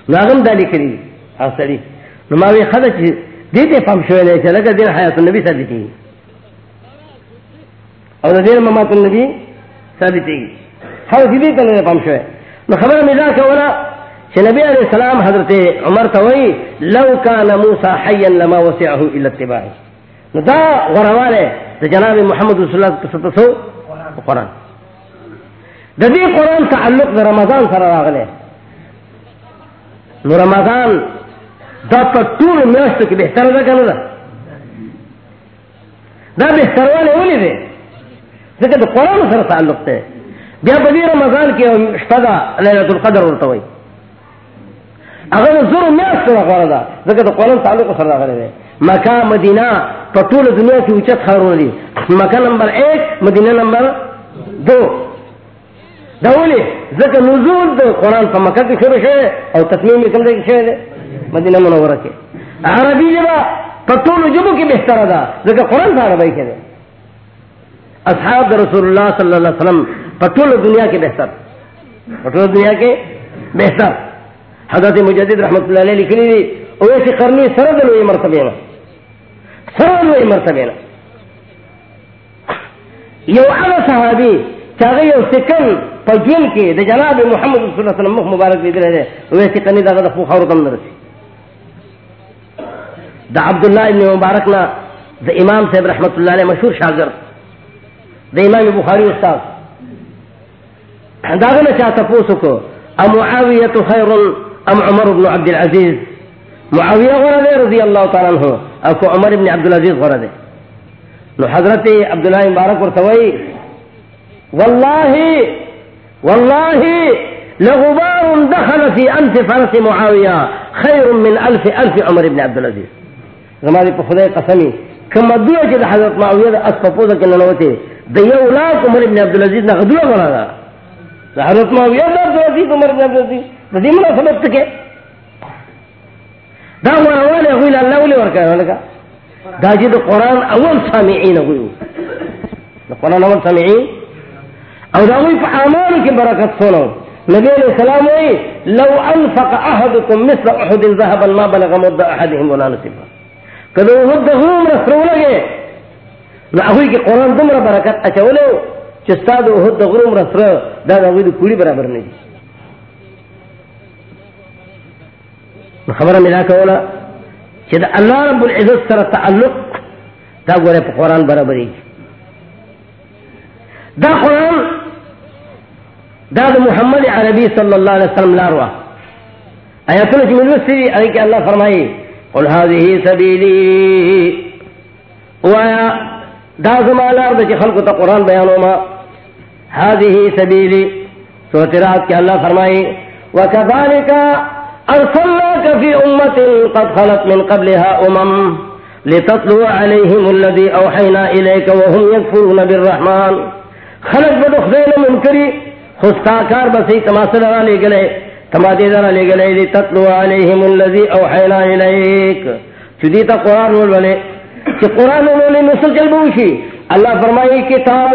S1: ناغم دا لکلی آسری نماوی خدا چی دیتے فام شوئے لے چا لگا دین حیات النبی ثابتی اور دین ممات النبی ثابتی حیات بھی کنے فام شوئے نو خبر مزا کولا کہ نبی علیہ السلام حضرت عمر توئی لو کان موسیٰ حیا لما وسعه الا اتباعی دا غروالے دا جناب محمد رسول اللہ ستسو قرآن. دا دی قرآن تعلق دا رمضان سر راغلے نو رمضان دا پر طول میاشتو کی بہتر دا کنا دا دا بہتر والے اولی دے ذکر دا قرآن سر تعلق تے بیا بدی رمضان کی شپدا لیلت القدر ورته ورطوئی اگر زور میاشتو دا قرآن دا ذکر دا قرآن تعلق سر دا دے مکہ مدینہ پر طول دنیا کی اوچت خارون دی مکہ نمبر ایک مدینہ نمبر دو. دولی ذکر نزول دا قرآن پا مکہ کی شروع شوئے او تطمیم کم دے کی شوئے دے مدینہ منورہ کے عربی جبا پتول جبو کی بہتر دا ذکر قرآن تھا عربی کے دے اصحاب رسول اللہ صلی اللہ علیہ وسلم پتول دنیا کے بہتر پتول دنیا کے بہتر حضرت مجدد رحمت اللہ علیہ لکھنی دی اویسی قرنی سرد لوئی مرتبے نا سرد لوئی مرتبے نا یو علا صحابی چاگئی او سکن پجول کے دا جناب محمد صلی اللہ علیہ وسلم مخ مبارک دی دے ویسی قرنی دا غدا فوخ اور کم نرسی دا عبداللہ ابن مبارک نا دا امام صاحب رحمت اللہ علیہ مشہور شاگرد دا امام بخاری استاد. دا غنا چاہتا پوسو کو ام معاویت خیر ام عمر بن عبد العزیز معاویہ غرہ رضی اللہ تعالیٰ عنہ او کو عمر بن عبد العزیز غرہ دے نو حضرت عبداللہ مبارک ورتوئی واللہ واللہ لغبار دخل في انف فرس معاویہ خیر من الف الف عمر بن عبد العزیز زمانی پا خدای قسمی کم ادویا چی دا حضرت معاویہ دا اس پا پوزا کنن ہوتے دا یو لاک عمر ابن عبدالعزیز نا غدویا بنا دا حضرت معاویہ دا عبدالعزیز عمر ابن عبدالعزیز دا دی منا تکے دا مراوالی اگوی اللہ ولی ورکا ہے لکا دا جی دا قرآن اول سامعین اگوی دا قرآن اول سامعین. او دا اگوی پا آمانی کی برکت سنو نبی علیہ السلام وی لو انفق احدکم مثل احد ذهبا ما بلغ مد احدهم ولا نصفا کدو ود غوم رسرو لگے نو اگوی کی قرآن دمرا برکت اچولو چستا دو ود غوم رسرو دا دا اگوی دو کولی برابر نہیں خبر ملا کولا چی دا اللہ رب العزت سر تعلق دا گورے پا قرآن برابری دا قرآن دا دا محمد عربی صلی اللہ علیہ وسلم لاروا آیاتنا چی ملوسی اگر کہ اللہ فرمائی قل هذه سبيلي ويا دازم على أرض خلق القرآن بيانهما هذه سبيلي سورة رات كي الله فرمائي وكذلك أرسلناك في أمة قد خلت من قبلها أمم لتطلو عليهم الذي أوحينا إليك وهم يكفرون بالرحمن. خلق بدخذين منكري، خستاكار بسي تماثل عليك ليه تماتی ذرا لے گلے دی تتلو علیہم اللذی اوحینا الیک چو تا قرآن والولے چو قرآن والولے نسل چل بوشی. اللہ فرمائی، کتاب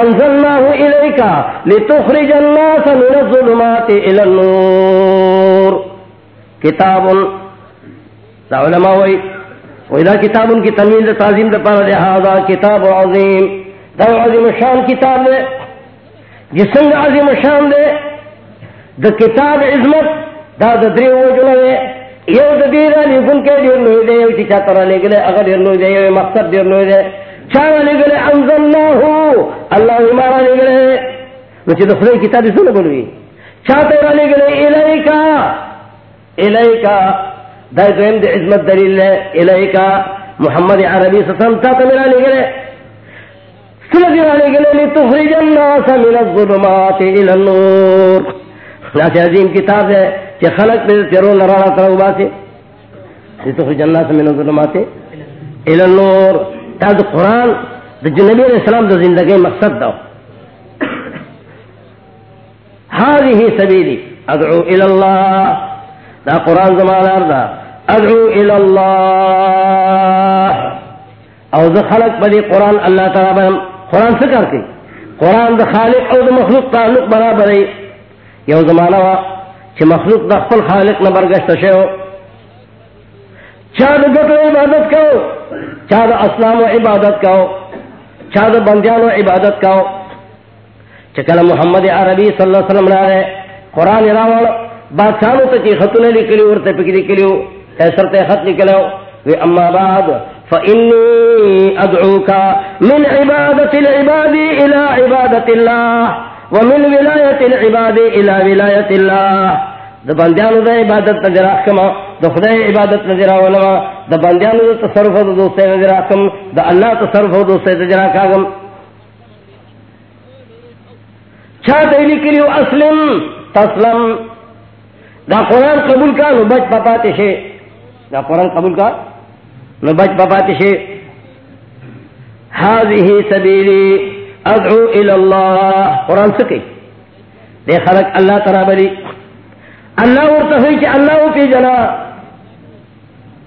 S1: انزلناه الیکا لتخرج الناس من الظلمات الى النور. کتاب دا علماء ہوئی وإذا کتاب کی تنوین تعظیم دا پارا دے هذا کتاب عظیم. دا عظیم شان کتاب دے جی جسنگ عظیم شان دے، دا کتاب عظمت، دا دا دری وجنہ دے، یو دا دیر علی کن کے دیر نوی دے، یو چی چاہتا لے گلے اگر دیر نوی دے، یو مقصد دیر نوی دے چاہتا لے گلے، انزلناہو. اللہ امارا لے گلے، نو چی دخلی کتاب سن بلوی چاہتا را لے گلے، الیکا. الیکا دا دویم دا عظمت دلیل لے الیکا محمد عربی سسن تاتا میرا لے گلے سلطی را لے گلے لتخرج الناس من الظلمات الى النور. ناس عظیم کتاب ہے کہ خلق میں تیرو لرانا کرو باتے یہ تو جنہ سے میں ظلماتے الى النور. تا دا قرآن دا جنبی علیہ السلام دا زندگی مقصد دا هذه سبیلی ادعو الى اللہ دا قرآن زمان اردا ادعو الى اللہ او دا خلق بدی قرآن اللہ تعالی قرآن فکر کی. قرآن دا خالق او دا مخلوق تعلق برابر ہے یو زمانہ وا چې مخلوق د خپل خالق نه برگشت شو چا د ګټو عبادت کو چا د اسلام و عبادت کو چا د بندیانو عبادت کو چې کله محمد عربي صلی الله علیه وسلم راغی قران راوړ بادشاہو ته چې خطونه لیکلي ورته پکې لیکلو ایسر ته خط لیکلو وی اما بعد، فإني أدعوك من عبادة العباد إلى عبادة الله ومن ولایت العباد الى ولایت اللہ دا بندیانو دا عبادت تا جراح کما دا خدای عبادت نظر آولما دا بندیانو دا تصرف دا دوستے نظر آکم دا اللہ تصرف دا دوستے نظر آکاگم چھا دیلی کلیو اسلم، تسلم۔ دا قرآن قبول کا، نو بچ پاپاتے شے۔ دا قرآن قبول کا، نو بچ پاپاتے شے۔ هذه سبیلی ادعو الاللہ قرآن سکی دے خلق اللہ ترابری اللہ ورتخی کہ اللہ پی جنا۔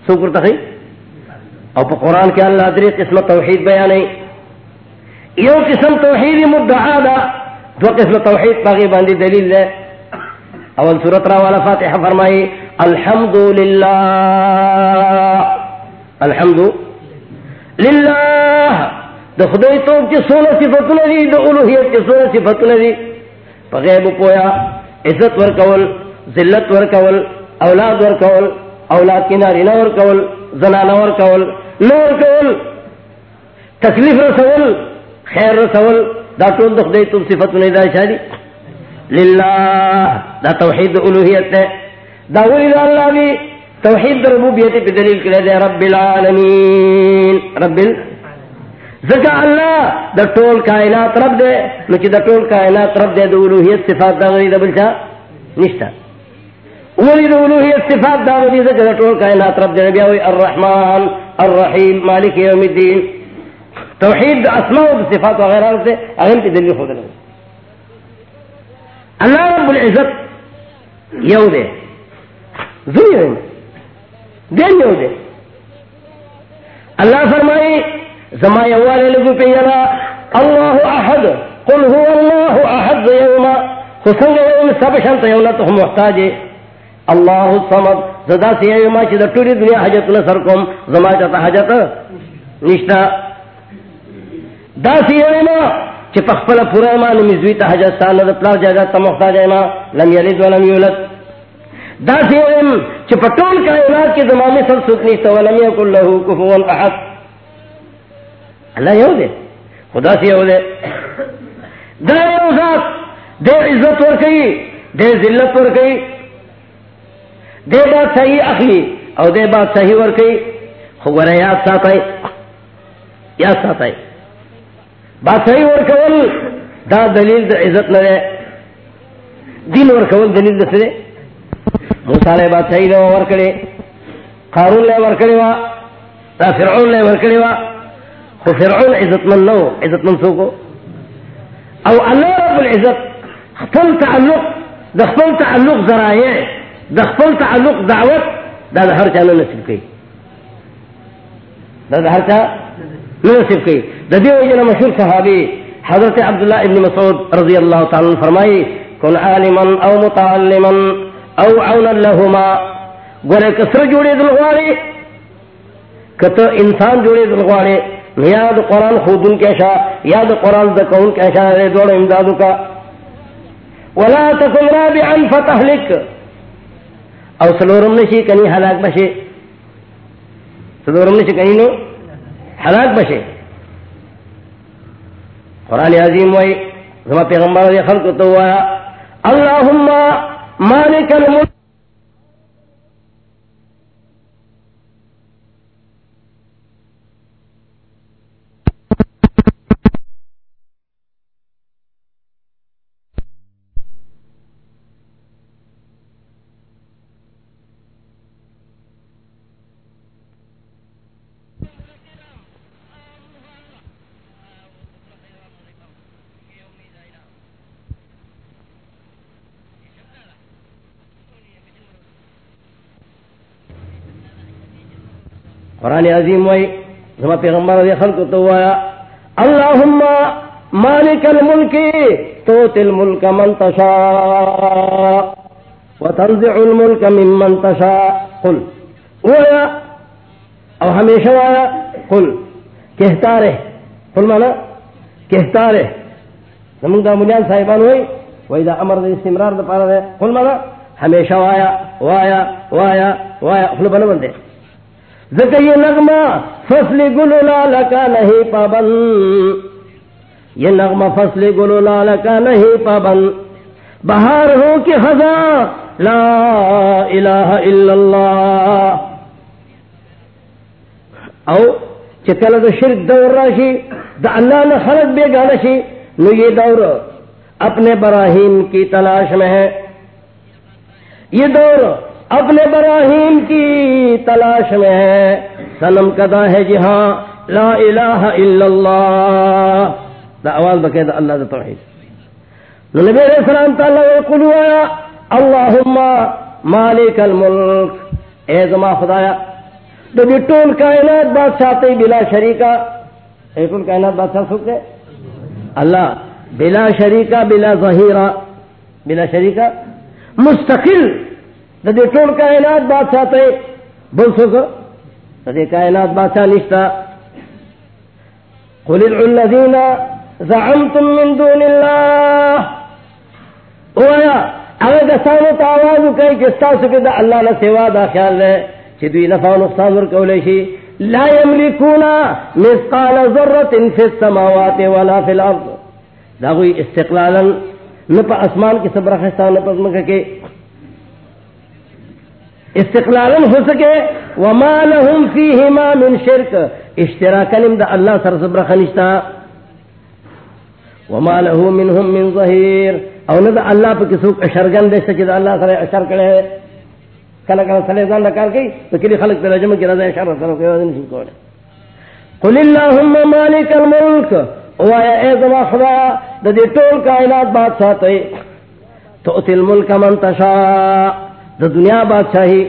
S1: سوکر تخی او پا قرآن کے اللہ دری قسم توحید بیانے یو قسم توحید مدعا دا، دو قسم توحید باغی باندی دلیل لے اول سورت را والا فاتحہ فرمائی الحمد للہ الحمد للہ. دا خدای تو کی سونا صفت ندی دا الوحیت کی سونا صفت ندی غیب پویا، عزت ور کول ذلت ور کول اولاد ور کول اولاد کی ناری نور کول زنانہ ور کول نور کول تکلیف رسول، خیر رسول، دا ٹول دا خدای تو صفت ندی دا شادی. للہ دا توحید الوحیت ہے دا ولی دا اللہ بھی توحید ربوبیت پہ دلیل کرے دے رب العالمین. رب ال زکا اللہ دا ٹول کائنات رب دے. نچی دا ٹول کائنات رب دے، دا الوحیت صفات دا غری دا بلچا نشتا. ولی دا الوحیت صفات دا غری زکا دا ٹول کائنات رب دے. نبی الرحمن، الرحیم، مالک یوم الدین. توحید دا اسماء و صفات وغیرہ سے اگر کی دلیل خود لگا اللہ رب العزت یو دے دین یو دے اللہ فرمائی زما یوالے لگو پہ یرا، اللہ احد، قل هو اللہ احد یوما خسنگ یوم، سب شانت یونا تو ہم محتاج۔ اللہ الصمد زدا سی یوما چی دا توری دنیا حجت نصر کم زما چاہتا حجت نشتا۔ دا سی یوما چی پخپل پورا ایمان مزوی تا حجستان دا پلار جاگا تا محتاج ایمان لم یلد ولم یولد. دا سی ایم چی پٹول کائنات کی زمامی سل سکنی سا ولم یکن لہو کفوان احد. اللہ یو دے، خدا سی یو دے. دا یو ذات، دے عزت ور ورکی دے ذلت ور ورکی دے بات صحیح اخلی او دے بات صحیح ور ورکی خبر یاد ساتھ یاد ساتھ بادشاہی اور کول دا دلیل دا عزت نہ دے دین اور کول دلیل دس دے موسیٰ بادشاہی نے ور کرے قارون لے ور کرے وا دا فرعون لے ور کرے وا خو فرعون عزت من نو عزت من سو کو او اللہ رب العزت خپل تعلق دا خپل تعلق ذرائع دا خپل تعلق دعوت، دا دا ہر چانا نصیب کی دا دا ہر چانا نصیب کی۔ ددی وجنا مشہور صحابی حضرت عبداللہ ابن مسعود رضی اللہ تعالی فرمائی، کن عالما او متعلما او عونا لهما. گورے کسر جوڑے دلغوارے کتو انسان جوڑے دلغوارے یاد قرآن خودن کیشا یاد قرآن دکون کیشا رے دوڑ امدادو کا ولا تکن رابعا فتحلک او سلورم نشی کنی حلاک بشے سلورم نشی کنی نو؟ ہلاک بشے قرآن عظیم وائی زما پیغمبر خلق تو آیا اللہم مالک الملک. قرآن عظیم وئی زما پیغمبر دے خلق تو آیا اللہم مالک الملک توت الملک من تشاء وتنزع الملک من من تشاء. قل. ویا او ہمیشہ آیا قل. کہتا رہے. قل مانا، کہتا رہے. نمون دا ملیان صاحبان ہوئی وی دا امر دا استمرار دا پارا دے قل مانا، ہمیشہ آیا وایا وایا وایا. خلو بنا بندے یہ نغمہ فصل گلو لال کا نہیں پابند یہ نغمہ فصل گلو لال کا نہیں پابند بہار ہو کہ خزاں لا الہ الا اللہ۔ او چکل دا شرک دور راشی، دا اللہ نے خلق بے گانشی نو یہ دور اپنے براہیم کی تلاش میں ہے۔ یہ دور اپنے براہیم کی تلاش میں ہے۔ سنم کدا ہے جی ہاں لا الہ الا اللہ۔ دا آواز بقید اللہ دا توحید۔ نبی علیہ السلام تعالیٰ قلو آیا، اللہم مالک الملک۔ اے زما خدایا تو بھی جی ٹول کائنات بادشاہ تے بلا شریکہ۔ اے ٹول کائنات بادشاہ سکتے اللہ، بلا شریکہ، بلا ظہیرہ بلا شریکہ؟ مستقل۔ دے ٹول کائنات بادشاہ تے۔ بول سکو دے کائنات بادشاہ نشتا قل ادعوا الذين زعمتم من دون الله۔ اویا اگر دسانو تا آواز کئی کہ ستاسو کہ دا اللہ نہ سوا دا خیال رہے چھ دوی نفع نقصان ورکولے شی۔ لا یملکونا مثقال ذرت فی السماوات ولا فی الارض۔ دا کوئی استقلالا نپا اسمان کی سب رخستان نپا اسمان کے استقلالا ہو سکے۔ وما لهم فیہما من شرک اشتراک نم دا اللہ سر سب رخنشتا وما له منهم من ظهير۔ او نہ اللہ پہ کسو اشرگن دے سکے اللہ سر اشر کرے۔ کلا کلا سلے زان کار کی تو کلی خلق پہ رجم کی رضا اشر سر کے وزن نہیں کوڑے قل اللهم مالک الملک او اے اے زما خدا د دې ټول کائنات بادشاہ ته تو اتل ملک من تشاء۔ د دنیا بادشاہی،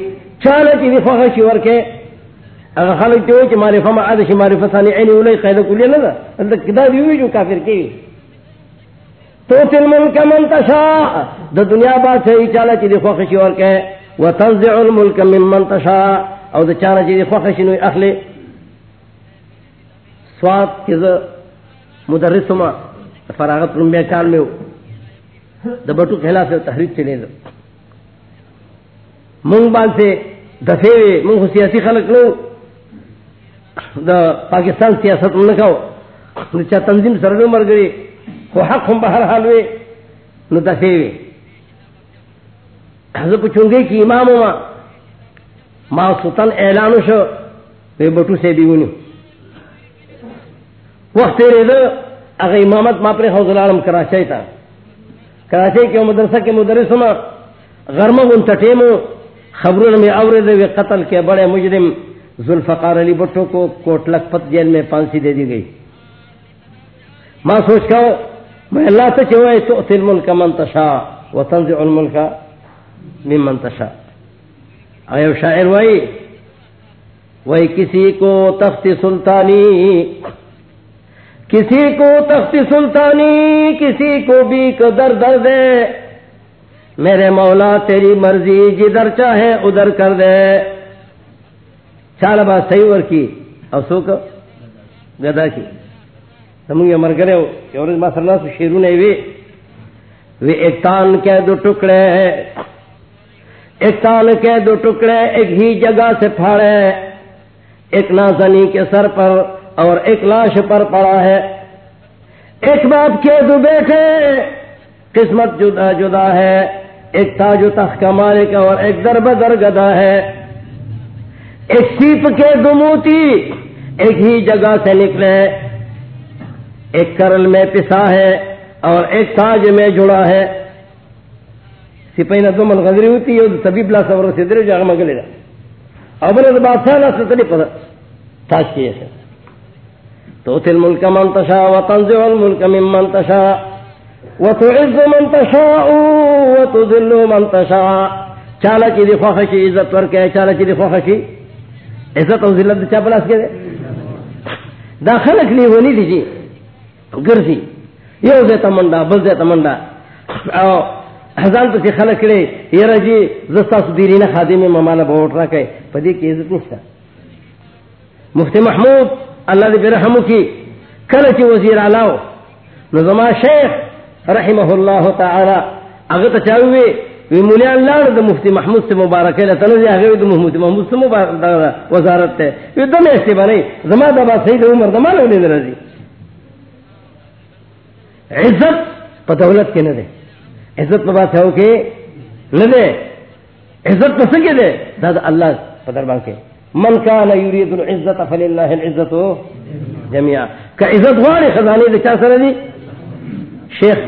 S1: چاله کی فخر شي ورکه اگر خلق جو کہ مارے فما ادش مارے فسانی عین ولی قید کلی نہ دا کدا دی جو کافر کی تو تل ملک من تشاء. دا دنیا بات ہے چالا چی دی خوخشی اور کہ وتنزع الملك ممن تشاء. او دا چالا چی دی خوخشی نو اخلی سواد کی مدرس ما فراغت رمیہ کال میں ہو دا بٹو خلاف تحریک چلے دا مونگ بان سے دفے مونگ سیاسی خلق لو دا پاکستان سیاست میں نکاو چا تنظیم سر مر گئی کو حق ہم بہر حال ہوئے نو دفے ہوئے حضرت پوچھوں گے کہ امام ما ما سلطان اعلان شو وی بٹو سے بھی ونیو. وقت تیرے دو اگر امامت ما پر حوض العالم کراچائی تا کراچائی کے مدرسہ کے مدرس ما غرمہ ان تٹیمو خبروں میں اورد ہوئے قتل کے بڑے مجرم ذوالفقار علی بٹو کو کوٹ لکھپت جیل میں پھانسی دے دی گئی۔ ماں سوچ کا میں اللہ سے چوئے تو تل ملک منتشا و تنز الملک کا میں منتشا اے شاعر وہی وہی کسی کو تخت سلطانی، کسی کو تخت سلطانی، کسی کو بھی کو در در دے میرے مولا تیری مرضی جدھر چاہے ادھر کر دے۔ چال بات صحیح ور کی؟ افسو کا گدا کی۔ تم یہ مر گئے اور شیرو نے بھی ایک تان کے دو ٹکڑے۔ ایک تان کے دو ٹکڑے ایک ہی جگہ سے پھاڑے۔ ایک نازنی کے سر پر اور ایک لاش پر پڑا ہے۔ ایک باپ کے دو بیٹھے قسمت جدا جدا ہے۔ ایک تاج و تخت کا مالک اور ایک در بدر گدا ہے۔ ایک سیپ کے دموتی ایک ہی جگہ سے نکلے۔ ایک کرل میں پسا ہے اور ایک تاج میں جڑا ہے۔ سپاہی نہ تو من غزری ہوتی ہے سبھی بلا سور سے در جگہ مگلے گا اب نے بادشاہ نہ سکتے نہیں پتا۔ تاج کیے سے تو تل ملک منتشا و تنز الملک من منتشا و تعز منتشا و تذل منتشا چالا چی دی خوخشی عزت ورکے چالا چی دی خوخشی عزت اور ذلت چا پلاس کے دے؟ داخل اکلی ہونی دی جی گرسی یہ دے تمنڈا بل دے تمنڈا او ہزار تو خلق کرے، یہ رجی زستا سدیری نہ خادی میں ممانا بہت رہا کہ پدی کی عزت نہیں تھا مفتی محمود، اللہ دے برحمو کی کل چی وزیر علاو۔ نظما شیخ رحمہ اللہ تعالی. اگر تو چاہوئے وی مولی اللہ دا مفتی محمود سے مبارک ہے تنو جی آگے دا مفتی محمود سے مبارک وزارت ہے وی دم ایسے بنے زما دا بات صحیح عمر دا مالا لے رضی عزت پا دولت کے نہ دے عزت پا بات ہے کہ نہ دے عزت تو سکے دے؟ داد اللہ پدر بان کے. من کان یرید العزت فللہ العزت جميعا کہ عزت وارے خزانے دے چا سره دی؟ شیخ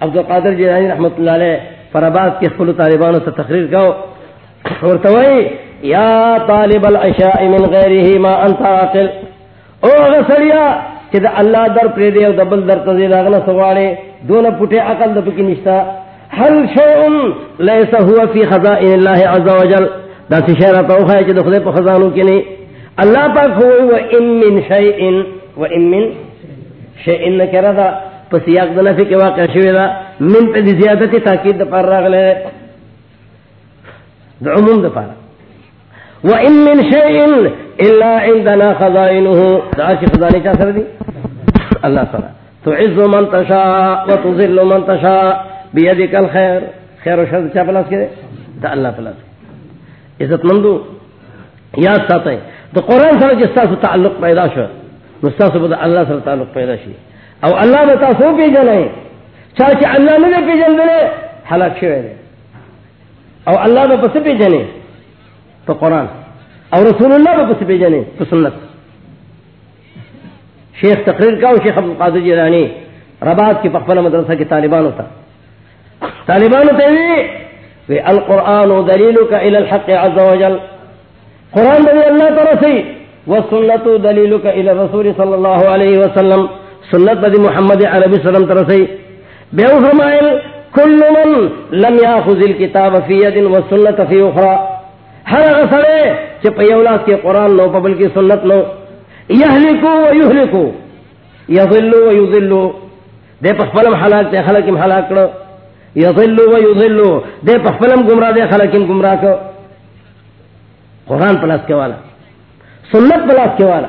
S1: عبد القادر جیلانی رحمت اللہ علیہ فراباد کے خپل طالبانوں سے تقریر کو اور توئی یا طالب العشاء من غیره ما انت عاقل۔ او غسریا، کہ اللہ در پر دے او دبل در تزید اغنا سوالے دون پٹے عقل دبکی نشتا۔ هل شيء ليس هو في خزائن الله عز وجل۔ دا شهر توخا چې دخله په خزانو کې نه الله پاک هو و ان من شيء و ان من شيء نکره دا په سیاق د نفي کې واقع شوی دا، من په زیادت تاکید پر راغله د عموم د پاره و ان من شيء الا عندنا خزائنه۔ دا چې خزانه چا سره دي الله تعالی۔ تعز من تشاء وتذل من تشاء۔ بیدی کل خیر خیر و شر چا پلاس کے دا اللہ پلاس عزت مندو۔ یاد ساتھ ہے تو قرآن سر جس طرح تعلق پیدا شو نستا بدا اللہ سر تعلق پیدا شی۔ او اللہ بتا سو پی جنے چاہے اللہ نے پی جن دے ہلاک شوئے دے او اللہ میں پس پی جنے تو قرآن. او رسول اللہ میں پس پی جنے تو سنت. شیخ تقریر کا شیخ عبد القادر جیلانی. رباط کی پخفل مدرسہ کے طالبان ہوتا طالبان تیوی القرآن و دلیلک الى الحق عز وجل. قرآن بدی اللہ ترسی والسنت دلیلک الى الرسول صلی اللہ علیہ وسلم. سنت بدی محمد عربی صلی ترسی. بیو فرمائل کل من لم یاخذ الكتاب فی ید والسنت فی اخرى ہر غصرے چھ پیولاد کے قرآن نو پبل کی سنت نو. یہلکو و یہلکو. یظلو و یظلو دے پخبلم حلاک دے خلقم حلاک کرو یضلو و یضلو. دے پخپلم گمراہ دے خلقم گمراہ کو قرآن پلاس کے والا. سنت پلاس کے والا.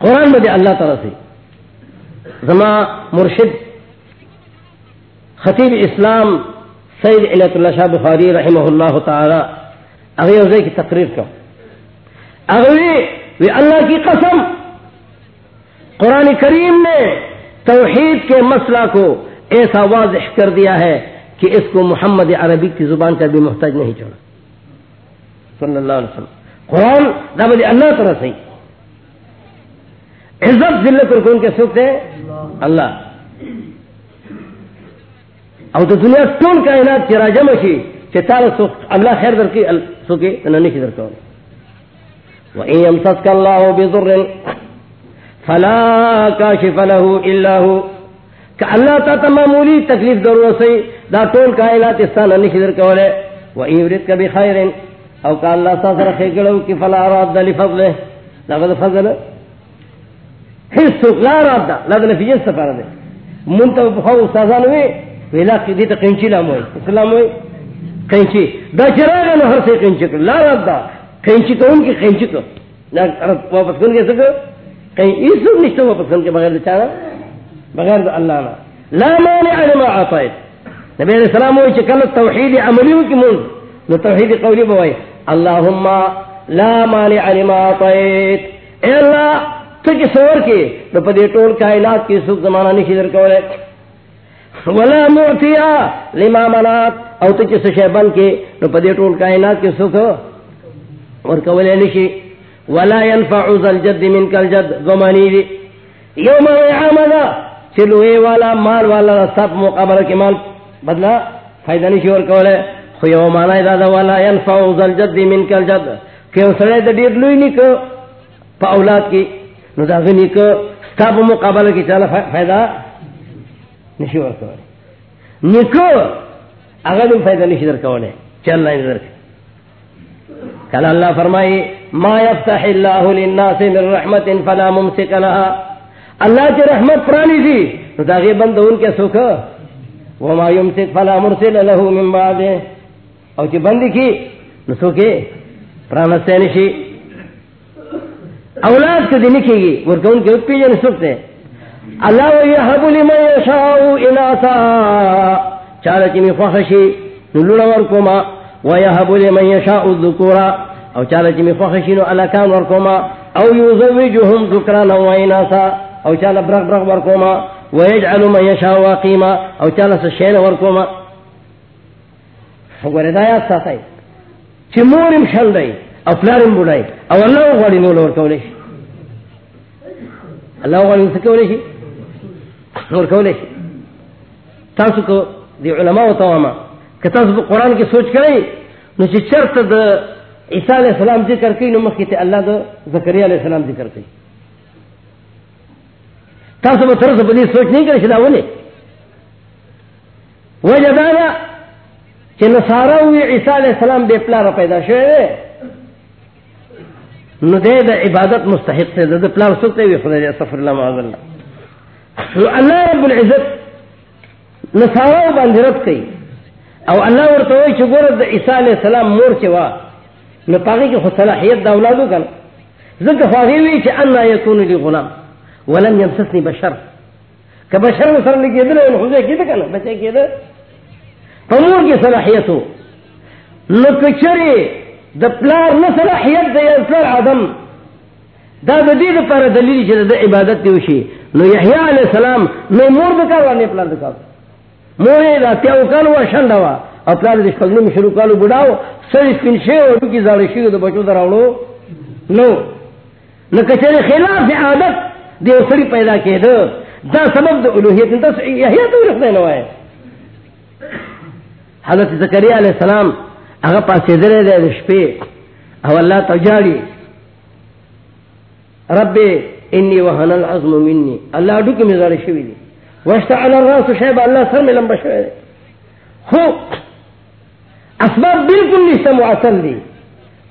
S1: قرآن میں دے اللہ تعالی سے۔ زما مرشد خطیب اسلام سید علیت اللہ شاہ بخاری رحمہ اللہ تعالی اغیر کی تقریر کو اغوی اللہ کی قسم۔ قرآن کریم نے توحید کے مسئلہ کو ایسا واضح کر دیا ہے کہ اس کو محمد عربی کی زبان کا بھی محتاج نہیں چھوڑا صلی اللہ علیہ وسلم۔ قرآن دعوت اللہ طرح سے۔ عزت ذلت اور کون کے سکھ ہے اللہ۔ اب تو دنیا ٹول کا علاج چرا جم سی چار سکھ، اللہ خیر در کی سکے نہیں در کون۔ وہ اللہ ہو بے فلا کاشف له الا هو۔ کہ اللہ تا تا معمولی تکلیف ضرور سی دا طول کائلات استانا نشدر کولے۔ و ایورد کبھی خیر او کہ اللہ تا سر خیقلو کی فلا راد دا لفضلے لغد فضل حسوک لا راد دا لغد نفی جنس سفارا دے منتو بخواو استازانو وی ویلا دیتا قینچی لاموئی اسلام ہوئی قینچی دا چراغ نو ہر سے قینچی کر. لا راد دا. قینچی تو ان کی قینچی تو. واپس کن کے سکو. قین ایسو نشتو واپس کن کے بغیر چاہنا بغیر اللہ لا مانع لما عطيت نبی علیہ السلام ہوئی چکل توحید عملیوں کی من نو توحید قولی بوائی اللہم لا مانع لما عطيت اے اللہ تجھ سور کی نو پدی ٹول کائنات کی سوک زمانہ نہیں در کولے۔ ولا معتیا لما منات او تجھ سشیبن کی نو پدی ٹول کائنات کی سوک اور کولے نشی۔ ولا ينفع ذا الجد منك الجد۔ زمانی دی۔ یوم عامنا چلوے والا، مال والا، سب مقابلہ کے مال۔ بدلا فائدہ نہیں شور کو لے خو مانا دادا والا ينفع ذل جد من کل جد کہ سڑے د ډیر لوی نیک په اولاد کی۔ نو دا غنی کو سب مقابلہ کی چلا فائدہ نشي ور کول نیکو هغه دې فائدہ نشي در کوله چل نه در کله الله فرمای ما يفتح الله للناس من رحمت فلا ممسك لها. اللہ کی رحمت پرانی تھی تو تاکہ بند ان کے سکھ وہ مایوم سے فلا مرسل له من بعد او چې بندي کی، نو سوکے پران سے اولاد کو دینی کی گی ورکون کے پی جن سکتے اللہ یحب لمن یشاء اناسا۔ چاله چې می خوښشي نو لوړ ورکوما۔ ويهب لمن يشاء الذكورا او چاله چې می خوښشي نو الکان ورکوما۔ او یزوجهم ذکرانا واناسا او چالا برغ برغ ورکوما۔ ويجعل من يشاء واقيما او چالا سشين ورکوما۔ گورے دایات ساتھ چی مورم شل دائی۔ او پلارم بڑائی او اللہ غاڑی نول ورکولی شی اللہ غاڑی نسکولی شی ورکولی شی تاسو کو دی علماء و تواما کہ تاسو قرآن کی سوچ کریں نو چی چرت دا عیسیٰ علیہ السلام ذکر کی نو مخیط اللہ دا ذکریہ علیہ السلام ذکر کی تاسو با ترس بدی سوچ نہیں کرے شدا ولی وجہ دانا کہ نصارا ہوئی عیسیٰ علیہ السلام بے پلار پیدا شوئے نو دے دا عبادت مستحق سے دا پلار سکتے ہوئے خدا جا سفر اللہ معاذ اللہ۔ نو اللہ رب العزت نصارا باندرت کئی۔ او اللہ ورطوئی چھ گورد دا عیسیٰ علیہ السلام مور چوا نو پاگی کی خود صلاحیت دا اولادو کن ذکر فاغیوی چھ انا یکون لی غلام، ولم يمسسني بشر۔ كبشر مثلا لك يدل ان خوزے حزي كده كان بس كده فمور کی صلاحیت ہو نکچری د پلار نہ صلاحیت دے پلار آدم. دا دا دید پر دلیل چھ د عبادت دی وشي نو یحیی علیہ السلام، نو مور دکا ورنے پلار دکا مور دا تیو کالو شنڈا وا او پلار دې خپل شروع کالو بډاو سر سپین شی او کی زړی شی د بچو دراوړو نو نو کچری خلاف عادت دے سڑی پیدا کے دو دا سبب دا الوحیت انتا یحییٰ تو رکھنے نوائے حضرت زکریہ علیہ السلام اگر پاس دلے دے دے شپے او اللہ تجاری رب انی وحن العظم منی اللہ اڈو کی مزار شوی دی واشتعال الراس شیب اللہ سر میں لمبا شوی دی. خو، اسباب بالکل نشتا معاصل دی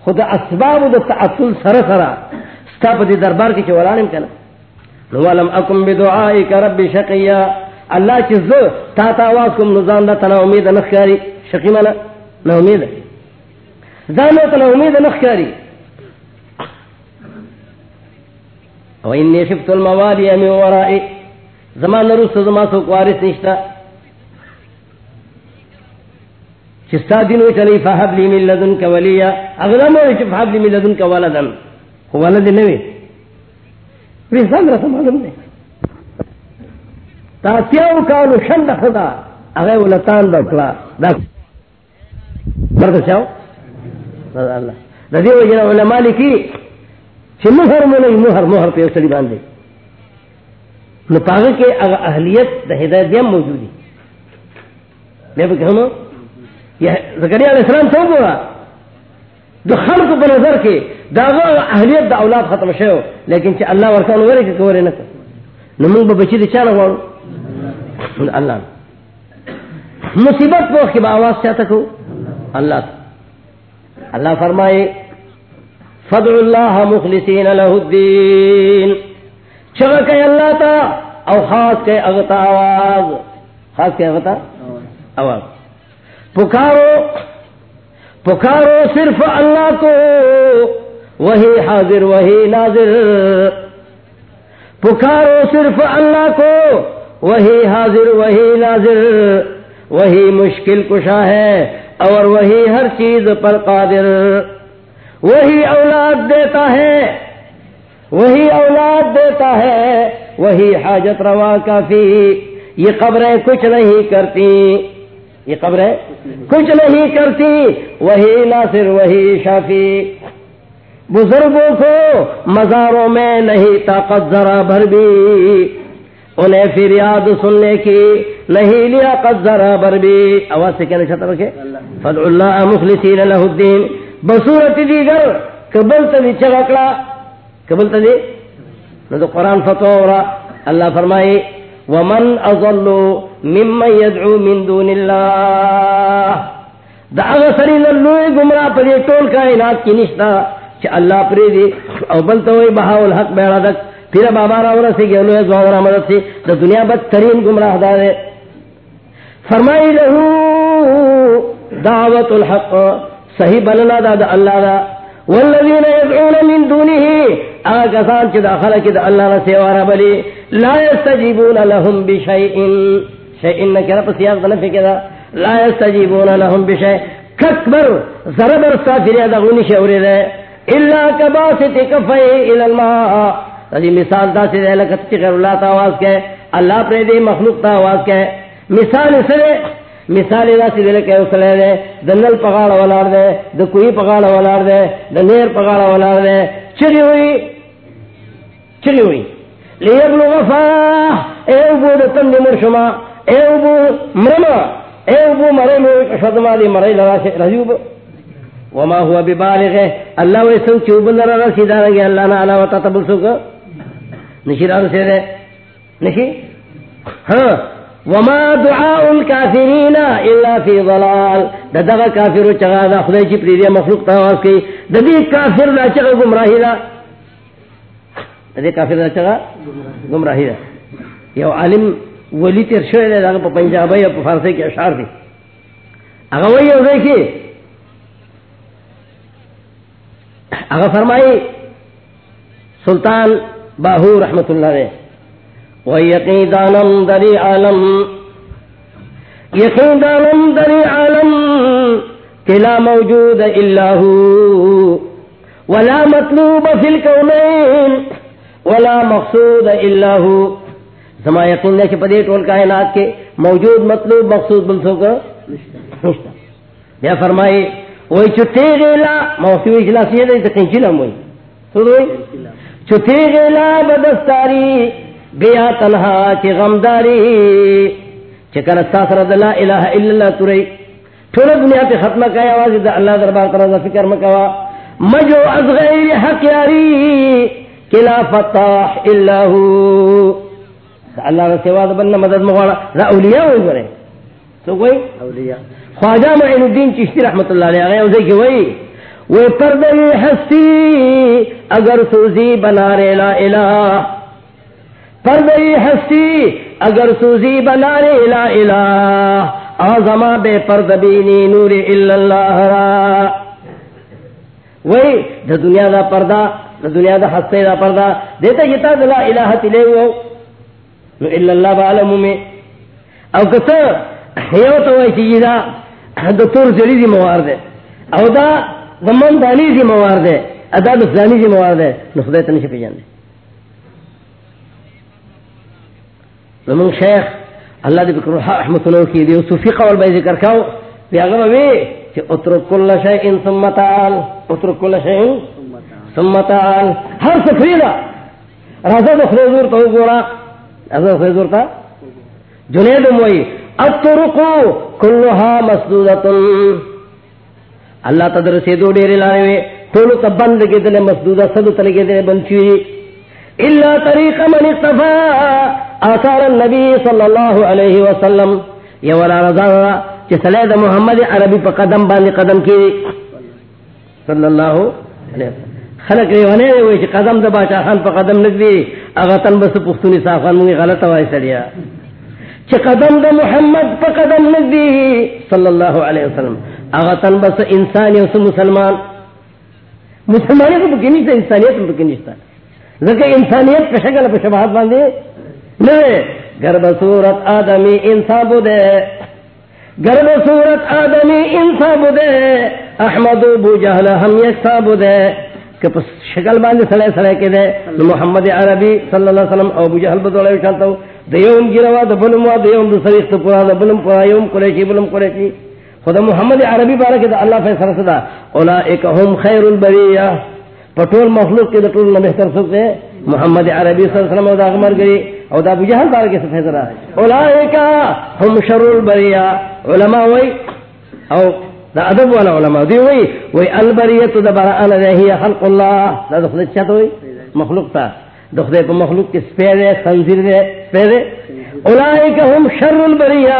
S1: خود اسباب دا تعطل سر سرا ستا پا دی دربار کی چولانم کنا ولم اکم بدعائک رب شقیا. اللہ چیز دو تا تا آواز کم نظام دا تنا امید نخیاری شقی مانا نا امید. زانو تنا امید نخیاری و انی خفت الموالی من ورائی زمان نروس زمان سوک وارث نشتا چستا دنو چلی فحب لی من لدن کا ولیا اگر مولی چی فحب لی من لدن کا ولدن ولد نوی رسم معلوم نہیں تاتیاو کانو شند خدا. اگر ولتان بکلا برد چاو اللہ رضی و جنہ علماء لکی مہر مہر مہر پہ اسلی باندے نو پاگا کے اگر اہلیت دا ہدایت دیم موجودی۔ میں بکہنو زکریہ علیہ السلام تو دو خلق نظر کے داغا اہلیت دا اولاد ختم شو لیکن چا اللہ ورکان ورے کہ کورے نکا نمون با بچی دی چانا وارو اللہ۔ مصیبت پوخ کی با آواز چاہتا کو اللہ اللہ فرمائے فضل اللہ مخلصین لہ الدین چگا کہ اللہ تا او خاص کے اغتا آواز۔ خاص کے اغتا آواز۔ پکارو پکارو صرف اللہ کو۔ وہی حاضر، وہی ناظر۔ پکارو صرف اللہ کو۔ وہی حاضر، وہی ناظر۔ وہی مشکل کشا ہے۔ اور وہی ہر چیز پر قادر۔ وہی اولاد دیتا ہے۔ وہی اولاد دیتا ہے۔ وہی حاجت روا کافی۔ یہ قبریں کچھ نہیں کرتی۔ یہ قبریں کچھ نہیں کرتی۔ وہی ناصر، وہی شافی۔ بزرگوں کو مزاروں میں نہیں طاقت ذرا بھر بھی۔ انہیں پھر یاد سننے کی نہیں لیا قد ذرا بھر بھی۔ آواز سے کہنا چاہتا رکھے فض اللہ مخلصین الہ الدین بصورت دیگر قبل تدی چگکڑا قبل تدی نہ تو قرآن فتح ہو اللہ فرمائی ومن اضل ممن يدعو من دون اللہ دا اغا سری للوی گمراہ پر یہ ٹول کائنات کی نشتہ کہ اللہ پری دی او بلتا ہوئی بہاو الحق بیڑا دک. پھر بابا راورا سے گئلو ہے زوان رامدت سے دا دنیا بدترین گمراہ دارے فرمائی لہو دعوت الحق. صحیح بلنا دا دا اللہ دا. والذین یدعون من دونه آگا کسان چی دا خلق دا اللہ نا سیوارا بلی، لا يستجیبون لهم بشیئن. شیئن نکرہ پس سیاق دا نفی کدا لا يستجیبون لهم بشیئ ککبر ضربر سافری دا غنی شعوری دے. اللہ کباسط کفئی الالماء تجی مثال دا سے لکت چی غیر اللہ تا آواز کے، اللہ پر دے مخلوق تا آواز کے. مثال اسے مثال دا سی دلے کہ اسلے دے دنل پغاڑ ولار دے، دا کوئی پغاڑ ولار دے، دا نیر پغاڑ ولار دے، چلی ہوئی؟ چلی ہوئی۔ لیبلو غفا، اے ابو دا تند مرشما اے ابو مرما اے ابو مرے موئی شدما دی مرے لگا سے رجوب وما هو ببالغ، اللہ ویسو چوب نر رسیدہ رگی اللہ نا علاوہ تتبل سکا نشی سے دے۔ نشی؟ ہاں۔ وما دعاء الكافرين الا في ضلال. دا دغه کافر چغا دا خدای چې پری مخلوق ته واس کی د دې کافر دا چغا گمراهی دا د دې کافر دا چغا گمراهی دا یو عالم ولی تیر شوی دی، دا په پنجابی او په فارسی کې اشعار دي. هغه وایي او ځکه هغه فرمایي، سلطان باہو رحمت اللہ علیہ ويقين دانم دري عالم يقين دانم دري عالم كلا موجود إلا هو. ولا مطلوب في الكونين. ولا مقصود إلا هو. زما یقین ہے کہ پدے ٹول کائنات کے موجود مطلوب مقصود بلسوں کا یا فرمائے، وہی چھٹے گیلا موسیوی اجلاسی ہے تو کہیں چلم ہوئی تو چھٹے گیلا بدستاری. گیا تنہا چی غمداری چکر استاثر لا الہ الا اللہ تری ٹھوڑا دنیا پہ ختمہ کیا آواز دا اللہ دربار کرا فکر مکوا۔ مجو از غیر حق یاری کلا فتح اللہ اللہ کا سوا بننا مدد مغاڑا را اولیاء ہوئی برے تو کوئی؟ اولیاء۔ خواجہ معین الدین چشتی رحمت اللہ علیہ آگئے اسے کہ وہی۔ وہ پردی ہستی اگر سوزی بنا رے لا الہ۔ پردئی ہستی، اگر سوزی بنا رے لا الہ، آزما بے پرد بینی نور اللہ را۔ وہی، دا دنیا دا پردہ، دا دنیا دا ہستے دا پردہ۔ دیتا یہ تا لا الہ تلے ہو۔ نو الا اللہ بعلم میں۔ او کتا یو تو وہی چیزی جی دا دا تور زلی دی موارد ہے او دا دا من دانی دی موارد ہے ادا دا فلانی دی موارد ہے نو خدای تنشی پی جاندے زمون شیخ اللہ دی بکر رحمت اللہ کی دی صوفی قول بے ذکر کاو دی اگر وی کہ اترک کل شیء ثم تعال اترک کل شیء ثم تعال۔ ہر سفریدہ رضا دو خریزور تو گورا۔ رضا دو خریزور تا؟ جنید موئی۔ اترکو کلها مسدودت اللہ تدرسے دو ڈیرے لانے وے تولو تا بند کے دلے مسدودہ، صدو تلے کے دلے بند چوئی اللہ طریق من اصطفا آثار النبی صلی اللہ علیہ وسلم. یہ ولا رضا کہ سلید محمد عربی پا قدم باندې قدم کی. صلی اللہ علیہ وسلم. خلق ریوانے ہوئے کہ قدم دا باچا خان پا قدم نکدی اگا تن بس پختونی صافان مونگی غلط ہوائی سڑیا. کہ قدم دا محمد پا قدم نکدی صلی اللہ علیہ وسلم. اگا تن بس انسانی اس مسلمان. مسلمانی تو بکنی سے انسانیت تو بکنی ذکر انسانیت پہ شکل پہ شبہات باندھے گرب صورت آدمی انسان بدے گرب صورت آدمی انسان بدے احمد ابو جہل ہم یکسا بدے کہ پس شکل باندھ سڑے سڑے کے دے۔ محمد عربی صلی اللہ علیہ وسلم ابو جہل بدولے چلتا ہوں۔ دیوم گروا دا وا دیوم دا سریخ پورا دا بلم پورا، یوم قریشی، بلم قریشی۔ خدا محمد عربی بارک دا اللہ فیصلہ صدا اولئک هم خیر البریہ۔ پٹول مخلوق کے دا طول نبہتر سکتے محمد عربی صلی اللہ علیہ وسلم دا غمر گئی او دا ابو جہل بارے کے سفید رہا ہے۔ اولائکا ہم شر البریہ۔ علماء وی او دا ادب والا علماء دی وی وی البریت دا براءنا دا ہی خلق اللہ۔ دا دخل چاہتا وی مخلوق تا۔ دخل پا مخلوق کی سپیدے خنزیر دے سپیدے اولائکا ہم شر البریہ۔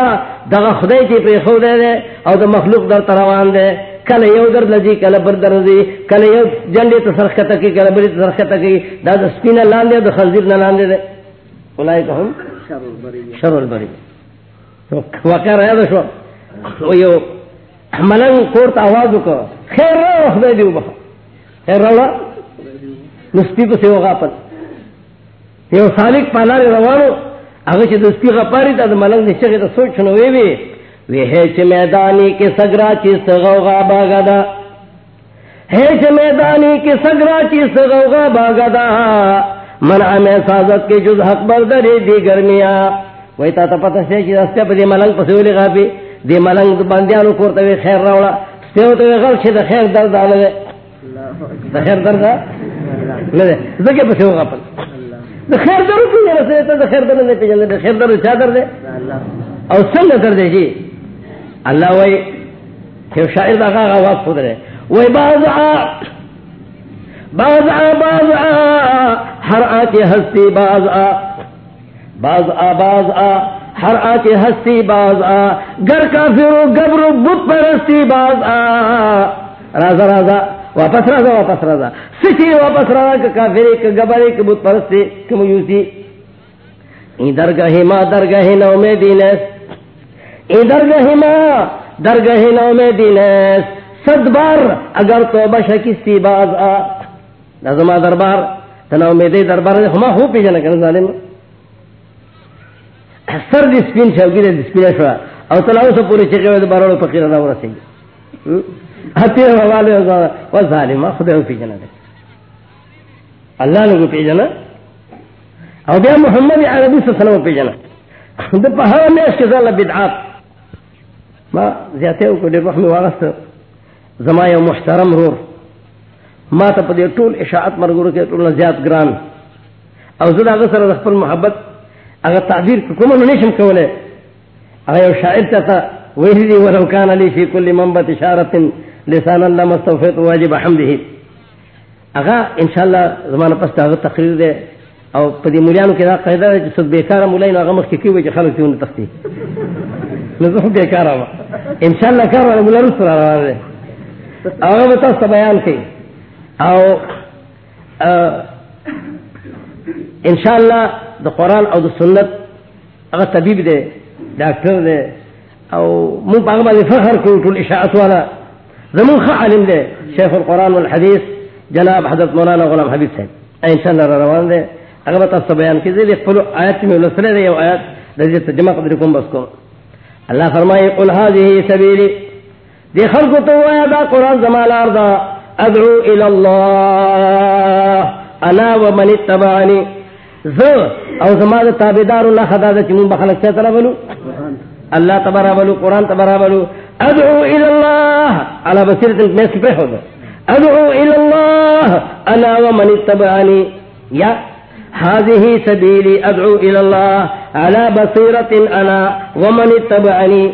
S1: دا خدای کی پی خودے دے، او دا مخلوق در تروان دے۔ کل یو در لذی کل بر در لذی کل یو جنڈی تسرخ کی کل بری تسرخ کی دا دا سپینہ لاندے، دا خنزیر نہ لاندے دے۔ اولئک هم شر البری واقع رہا دا شو۔ وہ یو ملنگ کورت آواز کو۔ خیر رو، خدای دیو بخا خیر رو نسپی کو سیو غاپت۔ یو سالک پالار روانو اگر چی دسپی غپاری تا دا ملنگ نشتی تا سوچ چنو وی وی وی چی میدانی کے سگرا چی سغو غابا گدا۔ ہے چی میدانی کے سگرا چی سغو غابا گدا۔ منع میں سازت کے جز حق بردری دی گرمیا۔ وہی تا تا پتہ سے کہ رستے پر ملنگ پسولی غابی۔ دی ملنگ بندیانو کورتا وی خیر راولا سپیو تو غل چھ دا خیر درد آنے دے۔ دا خیر درد آنے زکی پسیو غپل دا خیر درد پی دا خیر درد پی جانا دا خیر درد چا درد او سنگ درد جی۔ اللہ وی کہ شاعر دا غاغ آواز خود رہے وی باز آ باز آ باز آ ہر آ کے ہستی باز آ. باز آ باز آ ہر آ کے ہستی باز آ. گر کا پھرو گبرو بت پرستی باز آ. رازا رازا واپس رازا واپس رازا سچی واپس رازا کہ کافری کہ گبری بت پرستی کہ میوسی این درگاہ ما درگاہ نو میں دینس این درگاہ ما درگاہ نو میں دینس صد بار اگر تو بشکستی باز آ۔ نظمہ دربار تناو میں دے دربار ہما ہو پی جانا کرنا ظالم۔ سر دی سپین شوگی دی سپین شوا او تلاو سا پوری چکے وید بارولو پقیر اللہ ورسی۔ اتیر موالے و ظالم خدا ہو پی جانا دے۔ اللہ لگو پی جانا او بیا محمد عربی صلی اللہ علیہ وسلم پی جانا دے پہاڑ میں اس کے ظال بدعات۔ ما زیادے ہو کو دے رحمی واغست زمائی محترم رور ما ته په دې ټول اشاعت مرګورو کې ټول زیات ګران. او زړه هغه سره خپل محبت، هغه تعبیر کوم نه نشم کوله هغه یو شاعر ته ویلي ولو كان لي في كل منبت اشاره لسان الله مستوفيت واجب حمده. هغه ان شاء الله زمانه پس هغه تقریر ده او په دې مليانو کې دا قاعده چې څوک بیکاره مولای نه هغه مخ کې کوي چې خلک تیونه تختی نو زه بیکاره ما ان شاء الله کار ولا مولا رسول الله هغه تاسو بیان کوي او انشاءاللہ دا قرآن او دا سنت اگر طبیب دے ڈاکٹر دے او من پاک بازی فخر کو طول اشاعت والا. زمون خا علم دے شیخ القرآن والحدیث، جناب حضرت مولانا غلام حبیب صاحب. انشاءاللہ را روان دے اگر بتا سب بیان کی دے پلو آیت میں لسلے دے یو آیت دے ترجمہ قدر کم بس کو اللہ فرمائے، قل هذه سبیلی۔ دی خلق تو آیا دا قرآن زمان آردا ادعو الى الله انا ومن اتبعني ذو او زما د تابعدار الله خدا د چمون بخلق څه طرف ولو الله تبارک ولو قران تبارک ولو ادعو الى الله على بصيره الناس په هو ادعو الى الله انا ومن اتبعني يا هذه سبيلي ادعو الى الله على بصيره انا ومن اتبعني.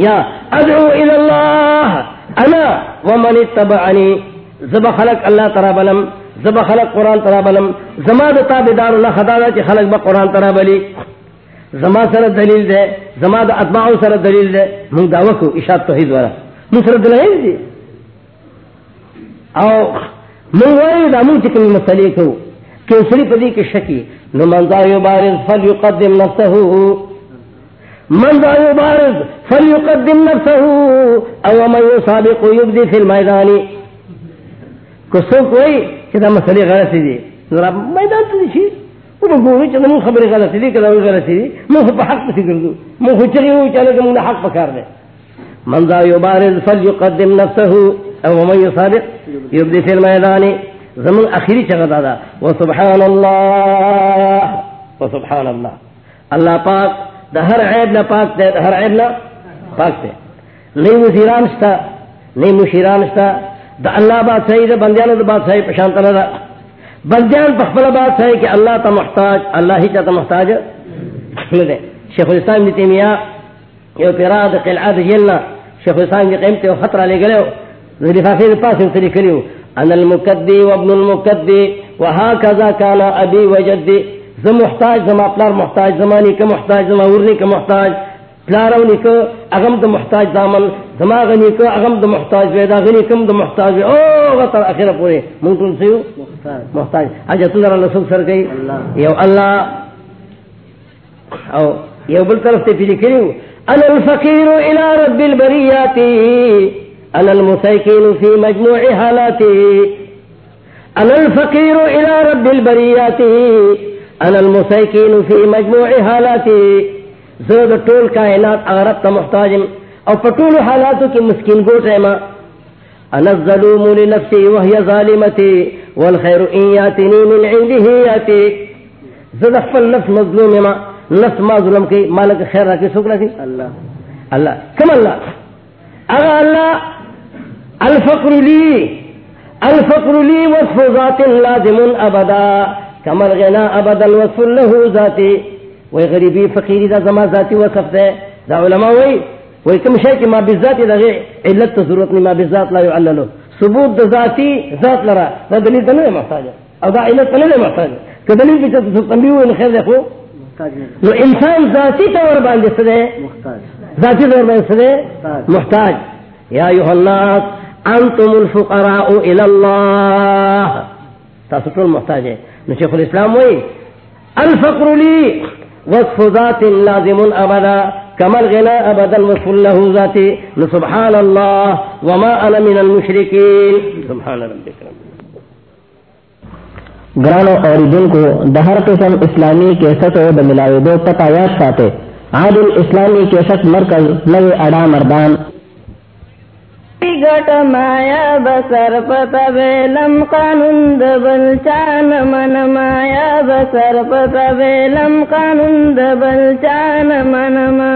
S1: يا ادعو الى الله. انا ومن اتبعني. زب خلق اللہ ترا بلم زب خلق قرآن ترا بلم زما د تابعدار اللہ خدا دا چې خلق با قرآن ترا بلی زما سره دلیل دے زما د اتباع سره دلیل دے من دا وکو اشاعت توحید والا. من سره دلیل دی او من وای دا من چې کوم مسلې کو کې سری پدی کې شکی نو من دا یو بارز نفسه من ذا يبارز فليقدم نفسه او من يسابق يبدي في الميدان كسوك وي كذا مسألة غلطة دي ذرا ميدان تدشي وبقولي كذا من خبر غلطة دي كذا غلطة دي مو هو بحق تقردو مو هو تغي هو كذا من حق بكار ده من ذا يبارز فليقدم نفسه او من يسابق يبدي في الميدان زمن اخيري چغدا دا وسبحان الله. وسبحان الله. الله پاک دا ہر عیب نہ پاک دے ہر عیب نہ پاک دے. نہیں مشیران شتا نہیں مشیران شتا. دا اللہ بات صحیح دا، بندیان دا بات صحیح پشانتا نہ دا. بندیان پخبل بات صحیح کہ اللہ تا محتاج، اللہ ہی چاہتا محتاج دے. شیخ الاسلام ابن تیمیہ، یو پیرا دا قلعہ دا جلنا شیخ الاسلام ابن قیمتے و خطرہ لے گلے لفافی دا پاس انتری کلیو انا المکدی وابن المکدی وهكذا كان ابي وجدي زم محتاج زما پلار محتاج زمانی کا محتاج زما ورنی کا محتاج پلار او نک اغم د محتاج دامن زما غنی کا اغم د محتاج ودا غنی کم د محتاج او غتر اخر پورے من ټول سیو محتاج. اجه تو در الله سر گئی یو الله. او یو بل طرف ته پیری کړو انا الفقير الى رب البريات انا المساكين في مجموع حالاتي انا الفقير الى رب البريات. انا المساکین فی مجموع حالاتی زود طول کائنات اغرب تا محتاج او پٹول حالاتو کی مسکین گوٹ ایما انا الظلوم لنفسی وهي ظالمتی والخیر ان یاتنی من عنده یاتی زد اخفل نفس مظلوم ایما نفس ما ظلم کی مالک خیر راکی سکنا کی اللہ اللہ کم اللہ اگر اللہ الفقر لی الفقر لی وصف ذات لازم ابدا کمل غنا ابدا وصف له ذاتی. وہی غریبی فقیری دا زما ذاتی وصف دے. دا علماء وہی وہی کم شے کہ ما بذات دغه علت ضرورت نہیں ما بذات لا يعلل ثبوت ذاتی ذات لرا دا دلیل نہیں محتاج او دا علت نہیں محتاج کہ دلیل بھی تو تنبیہ ان خیر دیکھو نو انسان ذاتی طور باندې سره ذاتی طور باندې سره محتاج. یا الناس انتم الفقراء الى الله. تاسو ټول محتاج نو شیخ الاسلام وای الفقر لي وصف ذات لازم ابدا كما الغنى ابدا وصف له ذاتي سبحان الله وما انا من المشركين سبحان ربك رب
S2: گرانو اور دن کو دہر قسم اسلامی کے سچ و ملاوے دو تقایات ساتے عادل اسلامی کے سچ مرکز لو اڑا مردان.
S3: گٹ مایا بسر پتا ویلم کانند بل چان من مایا بسر پتا ویلم کانند بل چان من ما